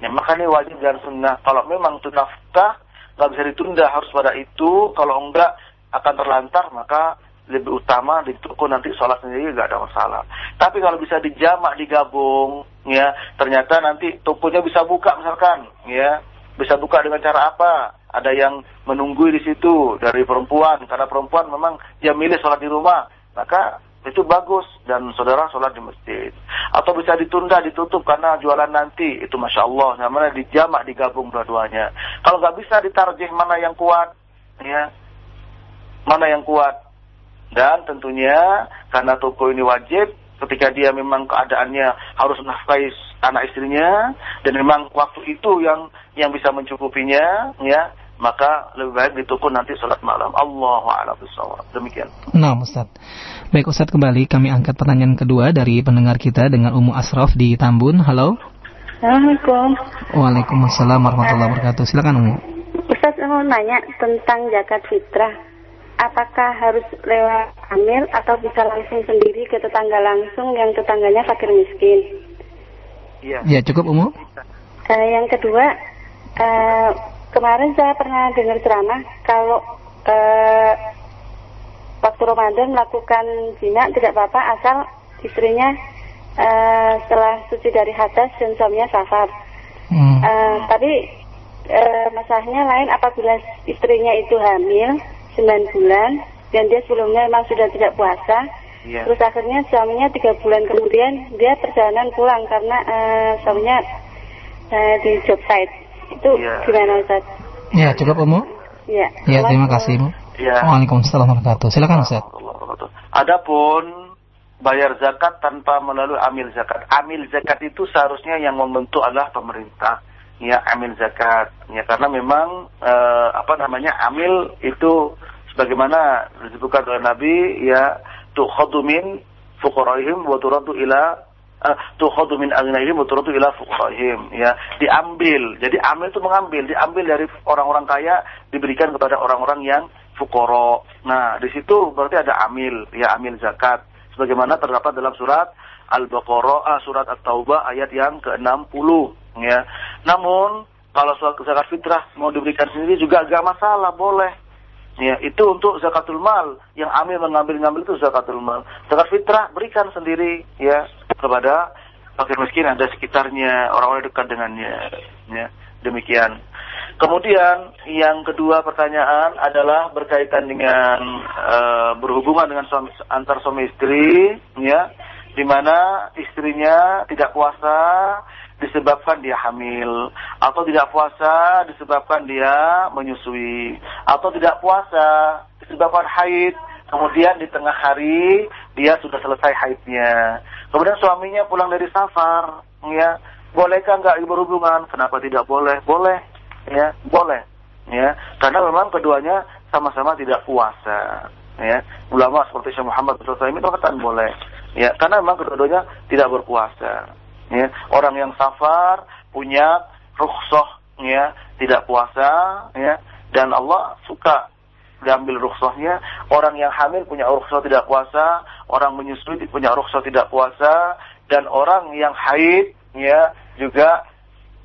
Ya maka ini wajib dan sunnah. Kalau memang itu nafkah nggak bisa ditunda. Harus pada itu. Kalau enggak akan terlantar maka lebih utama di toko nanti sholat sendiri nggak ada masalah. Tapi kalau bisa dijamak digabung ya. Ternyata nanti tokonya bisa buka misalkan ya. Bisa buka dengan cara apa? Ada yang menunggu di situ dari perempuan karena perempuan memang dia milih sholat di rumah, maka itu bagus dan saudara sholat di masjid. Atau bisa ditunda, ditutup karena jualan nanti itu masya Allah. Namanya dijamak, digabung dua-duanya. Kalau nggak bisa ditarjih mana yang kuat, ya mana yang kuat. Dan tentunya karena toko ini wajib, ketika dia memang keadaannya harus menafkahi anak istrinya dan memang waktu itu yang yang bisa mencukupinya ya maka lebih baik di toko nanti sholat malam Allahu a'lam bishawab demikian Nah, Ustaz. Baik, Ustaz kembali kami angkat pertanyaan kedua dari pendengar kita dengan Umu Asraf di Tambun. Halo. Assalamualaikum. Waalaikumsalam warahmatullahi wabarakatuh. Silakan Umu. Ustaz mau nanya tentang zakat fitrah. Apakah harus lewat hamil atau bisa langsung sendiri ke tetangga langsung yang tetangganya fakir miskin? iya Ya, cukup Umu. Eh, yang kedua, eh, kemarin saya pernah dengar ceramah kalau eh, waktu Ramadan melakukan zina tidak apa-apa asal istrinya eh, setelah suci dari hadas dan suaminya safar. Hmm. Eh, tapi eh, masalahnya lain apabila istrinya itu hamil 9 bulan dan dia sebelumnya memang sudah tidak puasa, iya terus akhirnya suaminya tiga bulan kemudian dia perjalanan pulang karena eh, suaminya eh, di job site. Itu Iya. gimana Ustaz? Ya, cukup Umu. Ya. Ya, terima kasih Ibu. iya Waalaikumsalam warahmatullahi wabarakatuh. Silakan Ustaz. Adapun bayar zakat tanpa melalui amil zakat. Amil zakat itu seharusnya yang membentuk adalah pemerintah. Ya, amil zakat. Ya, karena memang eh, apa namanya? Amil itu sebagaimana disebutkan oleh Nabi ya tukhadu min fuqaraihim wa turaddu ila uh, tukhadu min aghnihim wa turaddu ila ya diambil jadi amil itu mengambil diambil dari orang-orang kaya diberikan kepada orang-orang yang fukoro. Nah, di situ berarti ada amil, ya amil zakat. Sebagaimana terdapat dalam surat Al-Baqarah, ah, surat At-Taubah ayat yang ke-60, ya. Namun, kalau soal zakat fitrah mau diberikan sendiri juga agak masalah, boleh. Ya, itu untuk zakatul mal. Yang amil mengambil-ngambil itu zakatul mal. Zakat fitrah berikan sendiri ya kepada fakir miskin ada sekitarnya, orang-orang dekat dengannya. Ya, demikian. Kemudian yang kedua pertanyaan adalah berkaitan dengan eh, berhubungan dengan suami, antar suami istri, ya, di mana istrinya tidak puasa disebabkan dia hamil, atau tidak puasa disebabkan dia menyusui, atau tidak puasa disebabkan haid, kemudian di tengah hari dia sudah selesai haidnya, kemudian suaminya pulang dari safar, ya, bolehkah nggak berhubungan? Kenapa tidak boleh? Boleh ya. Boleh ya. Karena memang keduanya sama-sama tidak puasa ya. Ulama seperti Syekh Muhammad bin Sulaiman mengatakan boleh ya. Karena memang kedua-duanya tidak berpuasa ya. Orang yang safar punya rukhsah ya. Tidak puasa ya. Dan Allah suka diambil rukhsahnya. Orang yang hamil punya rukhsah tidak puasa, orang menyusui punya rukhsah tidak puasa, dan orang yang haid ya juga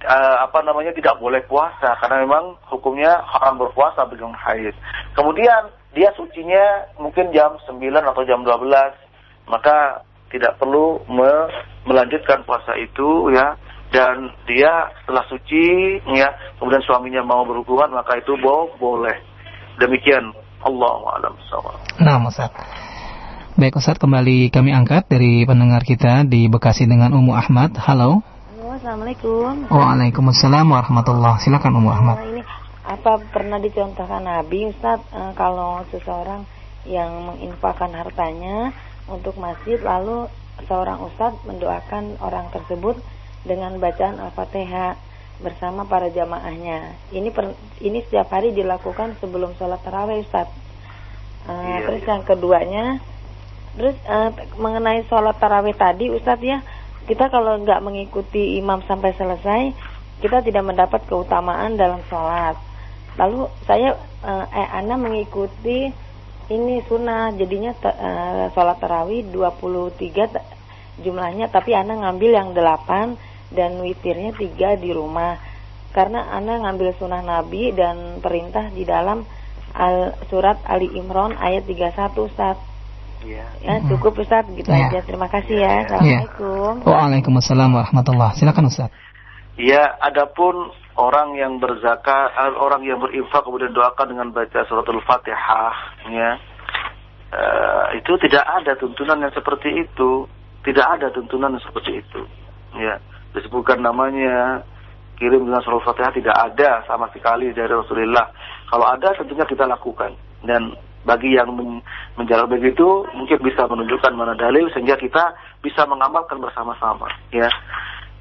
uh, apa namanya tidak boleh puasa karena memang hukumnya haram berpuasa bagi haid. Kemudian dia sucinya mungkin jam 9 atau jam 12, maka tidak perlu me melanjutkan puasa itu ya dan dia setelah suci ya kemudian suaminya mau berhubungan maka itu bo boleh demikian. Allah alam Nah Ustaz Baik Ustaz kembali kami angkat dari pendengar kita di Bekasi dengan Umu Ahmad. Halo. Halo Assalamualaikum. Waalaikumsalam warahmatullah. Silakan Umu Ahmad. Ini apa pernah dicontohkan Nabi Ustaz? Uh, kalau seseorang yang menginfakkan hartanya untuk masjid lalu seorang ustadz mendoakan orang tersebut dengan bacaan Al-Fatihah bersama para jamaahnya. Ini per, ini setiap hari dilakukan sebelum sholat tarawih Ustaz. Uh, iya, terus iya. yang keduanya, terus uh, mengenai sholat tarawih tadi Ustaz ya, kita kalau nggak mengikuti imam sampai selesai, kita tidak mendapat keutamaan dalam sholat. Lalu saya uh, eh Ana mengikuti ini sunnah jadinya uh, sholat tarawih 23 jumlahnya tapi Ana ngambil yang 8 dan witirnya 3 di rumah karena Ana ngambil sunnah Nabi dan perintah di dalam al, surat Ali Imran ayat 31 Ustaz Ya. ya cukup Ustaz gitu ya. aja terima kasih ya, ya. Assalamualaikum ya. Waalaikumsalam warahmatullahi silakan Ustaz Ya, adapun orang yang berzakat, eh, orang yang berinfak kemudian doakan dengan baca suratul Fatihah, ya. Uh, itu tidak ada tuntunan yang seperti itu. Tidak ada tuntunan yang seperti itu. Ya, disebutkan namanya kirim dengan suratul Fatihah tidak ada sama sekali dari Rasulullah. Kalau ada tentunya kita lakukan. Dan bagi yang men menjalankan begitu mungkin bisa menunjukkan mana dalil sehingga kita bisa mengamalkan bersama-sama ya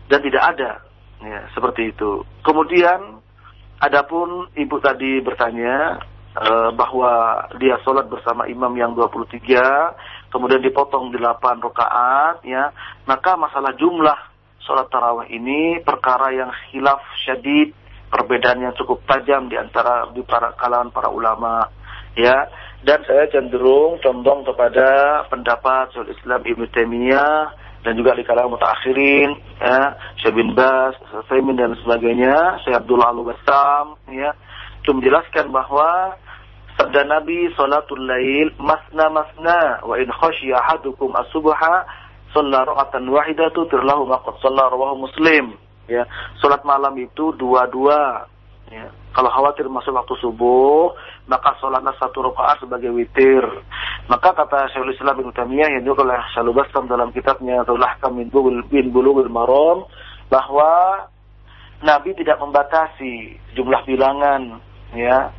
dan tidak ada Ya, seperti itu. Kemudian adapun ibu tadi bertanya uh, bahwa dia sholat bersama imam yang 23, kemudian dipotong 8 rakaat, ya, maka masalah jumlah sholat tarawih ini perkara yang khilaf syadid, perbedaan yang cukup tajam di antara di para kalangan para ulama, ya. Dan saya cenderung condong kepada pendapat Syaikhul Islam Ibnu Taimiyah dan juga di kalangan mutakhirin ya Syekh bin Bas, Saimin dan sebagainya, Syekh Abdullah Al-Bassam ya itu menjelaskan bahwa sabda Nabi salatul lail masna masna wa in khashiya ahadukum as-subha shalla ra'atan wahidatu tirlahu maqad shalla rawahu Muslim ya salat malam itu dua-dua ya kalau khawatir masuk waktu subuh, maka sholatlah satu rakaat sebagai witir. Maka kata Syekhul Islam bin Taimiyah yang juga oleh Syalubastam dalam kitabnya Tulah Kamin bin Bulughul Maram bahwa Nabi tidak membatasi jumlah bilangan ya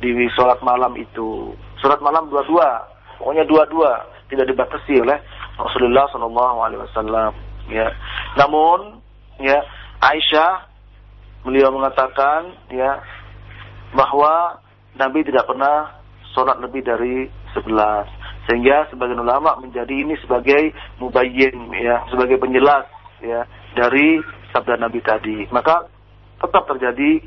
di sholat malam itu. Sholat malam dua-dua, pokoknya dua-dua, tidak dibatasi oleh Rasulullah Shallallahu Alaihi Wasallam. Ya, namun ya Aisyah beliau mengatakan ya bahwa Nabi tidak pernah sholat lebih dari sebelas. Sehingga sebagian ulama menjadi ini sebagai mubayyin ya sebagai penjelas ya dari sabda Nabi tadi. Maka tetap terjadi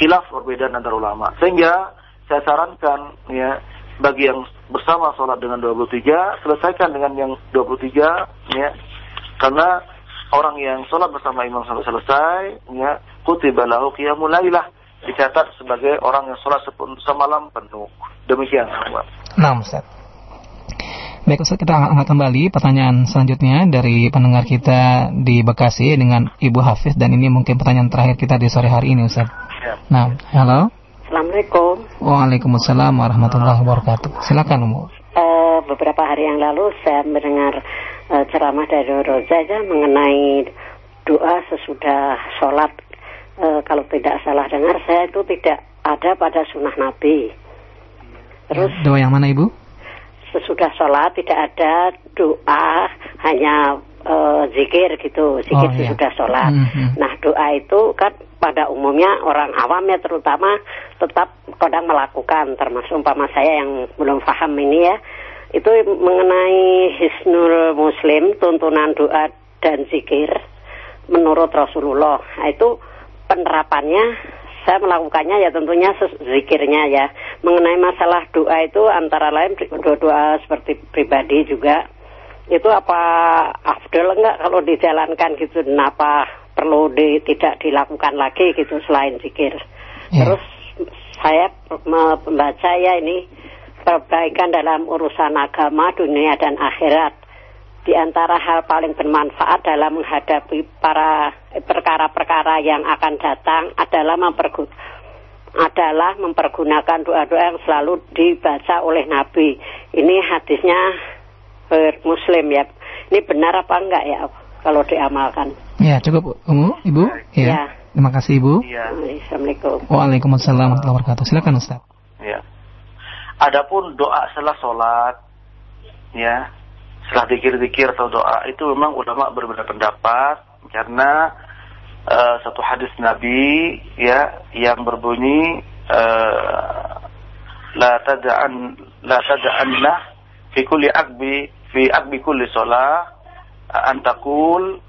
khilaf perbedaan antara ulama. Sehingga saya sarankan ya bagi yang bersama sholat dengan 23 selesaikan dengan yang 23 ya karena orang yang sholat bersama imam sampai selesai ya kutiba lahu qiyamul lailah dicatat sebagai orang yang sholat semalam penuh. Demikian. Nah, Ustaz. Baik Ustaz, kita angkat kembali pertanyaan selanjutnya dari pendengar kita di Bekasi dengan Ibu Hafiz dan ini mungkin pertanyaan terakhir kita di sore hari ini Ustaz. Ya. Nah, halo. Assalamualaikum. Waalaikumsalam warahmatullahi wabarakatuh. Silakan Umu. Uh, beberapa hari yang lalu saya mendengar uh, ceramah dari Roza mengenai doa sesudah sholat e, kalau tidak salah dengar saya itu tidak ada pada sunnah Nabi. Terus doa yang mana ibu? Sesudah sholat tidak ada doa hanya zikir gitu, zikir oh, iya. sesudah sholat. Mm -hmm. Nah doa itu kan pada umumnya orang awam ya terutama tetap kadang melakukan, termasuk umpama saya yang belum paham ini ya itu mengenai Hisnul Muslim tuntunan doa dan zikir menurut Rasulullah nah, itu penerapannya saya melakukannya ya tentunya zikirnya ya. Mengenai masalah doa itu antara lain doa-doa seperti pribadi juga itu apa afdol enggak kalau dijalankan gitu kenapa perlu di, tidak dilakukan lagi gitu selain zikir. Yeah. Terus saya membaca ya ini perbaikan dalam urusan agama dunia dan akhirat di antara hal paling bermanfaat dalam menghadapi para perkara-perkara yang akan datang adalah mempergu adalah mempergunakan doa-doa yang selalu dibaca oleh Nabi. Ini hadisnya Muslim ya. Ini benar apa enggak ya kalau diamalkan? Ya cukup Umu, Ibu. Ya. ya. Terima kasih Ibu. Ya. Assalamualaikum. Waalaikumsalam warahmatullahi wabarakatuh. Silakan Ustaz. Ya. Adapun doa setelah sholat, ya setelah dikir-dikir atau doa itu memang ulama berbeda pendapat karena uh, satu hadis Nabi ya yang berbunyi uh, la tada'an la tada'anna fi kulli akbi fi akbi kulli shalah an taqul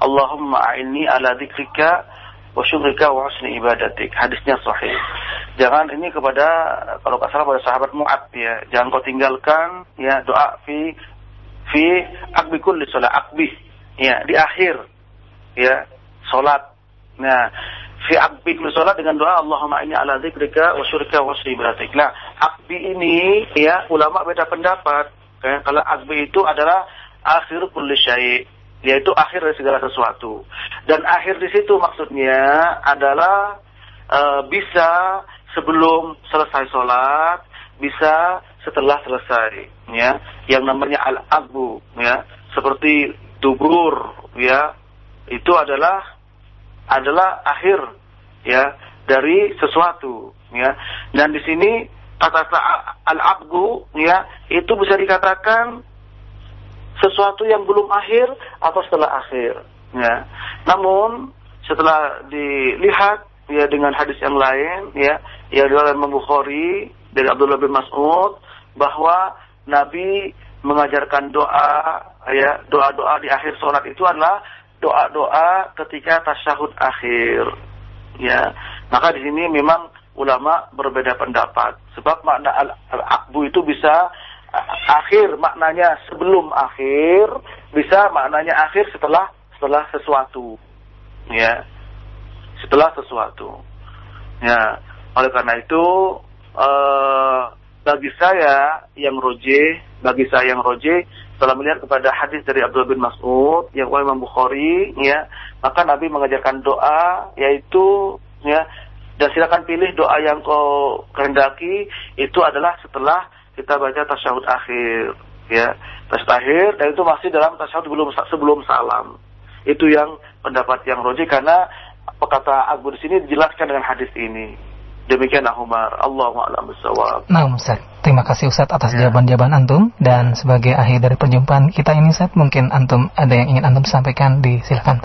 Allahumma a'inni ala dzikrika wa syukrika wa husni ibadatik. Hadisnya sahih. Jangan ini kepada kalau nggak salah pada sahabat Mu'ad ya, jangan kau tinggalkan ya doa fi fi akbi kulli sholat akbi ya di akhir ya sholat nah fi akbi sholat dengan doa Allahumma ini ala dzikrika wa syurika wa ibadatik nah akbi ini ya ulama beda pendapat. Ya, kalau akbi itu adalah akhir kulli syai yaitu akhir dari segala sesuatu. Dan akhir di situ maksudnya adalah e, bisa sebelum selesai sholat bisa setelah selesai ya. Yang namanya al abu ya. Seperti dubur ya. Itu adalah adalah akhir ya dari sesuatu ya. Dan di sini kata al abu ya itu bisa dikatakan sesuatu yang belum akhir atau setelah akhir ya. Namun setelah dilihat ya dengan hadis yang lain ya yang dalam Bukhari dari Abdullah bin Mas'ud bahwa Nabi mengajarkan doa ya doa-doa di akhir sholat itu adalah doa-doa ketika tasyahud akhir. Ya maka di sini memang ulama berbeda pendapat. Sebab makna al-akbu itu bisa akhir maknanya sebelum akhir bisa maknanya akhir setelah setelah sesuatu. Ya setelah sesuatu. Ya oleh karena itu uh, bagi saya yang roje, bagi saya yang roje, setelah melihat kepada hadis dari Abdul bin Mas'ud yang Imam Bukhari, ya, maka Nabi mengajarkan doa, yaitu, ya, dan silakan pilih doa yang kau kehendaki, itu adalah setelah kita baca tasyahud akhir, ya, tasyahud akhir, dan itu masih dalam tasyahud sebelum sebelum salam. Itu yang pendapat yang roje karena kata Abu di sini dijelaskan dengan hadis ini. Demikian Umar. Allah a'lam bishawab. Nah, Ustaz. Terima kasih Ustaz atas ya. jawaban-jawaban antum dan sebagai akhir dari perjumpaan kita ini Ustaz, mungkin antum ada yang ingin antum sampaikan silakan.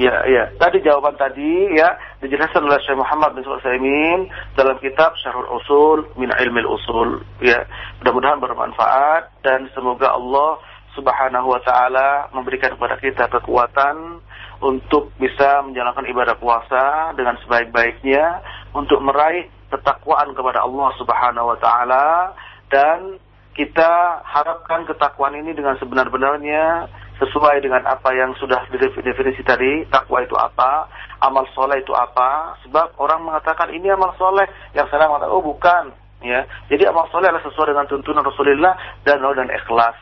Ya, ya. Tadi jawaban tadi ya dijelaskan oleh Syekh Muhammad bin Sulaiman dalam kitab Syarhul Usul min Ilmil Usul. Ya, mudah-mudahan bermanfaat dan semoga Allah Subhanahu wa taala memberikan kepada kita kekuatan untuk bisa menjalankan ibadah puasa dengan sebaik-baiknya untuk meraih ketakwaan kepada Allah Subhanahu wa taala dan kita harapkan ketakwaan ini dengan sebenar-benarnya sesuai dengan apa yang sudah definisi tadi takwa itu apa amal soleh itu apa. Sebab orang mengatakan ini amal soleh. Yang saya mengatakan oh bukan. Ya. Jadi amal soleh adalah sesuai dengan tuntunan Rasulullah dan dan ikhlas.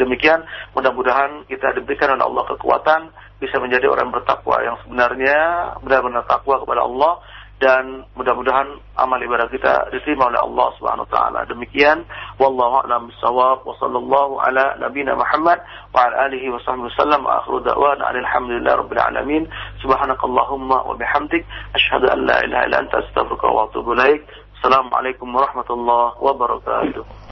Demikian mudah-mudahan kita diberikan oleh Allah kekuatan bisa menjadi orang bertakwa yang sebenarnya benar-benar takwa kepada Allah dan mudah-mudahan amal ibadah kita diterima oleh Allah Subhanahu wa taala. Demikian wallahu a'lam bissawab wa sallallahu ala nabiyyina Muhammad wa ala alihi wa sahbihi wasallam akhiru da'wana alhamdulillahi rabbil alamin. Subhanakallahumma wa bihamdik asyhadu an la ilaha illa anta astaghfiruka wa atubu ilaik. Assalamualaikum warahmatullahi wabarakatuh.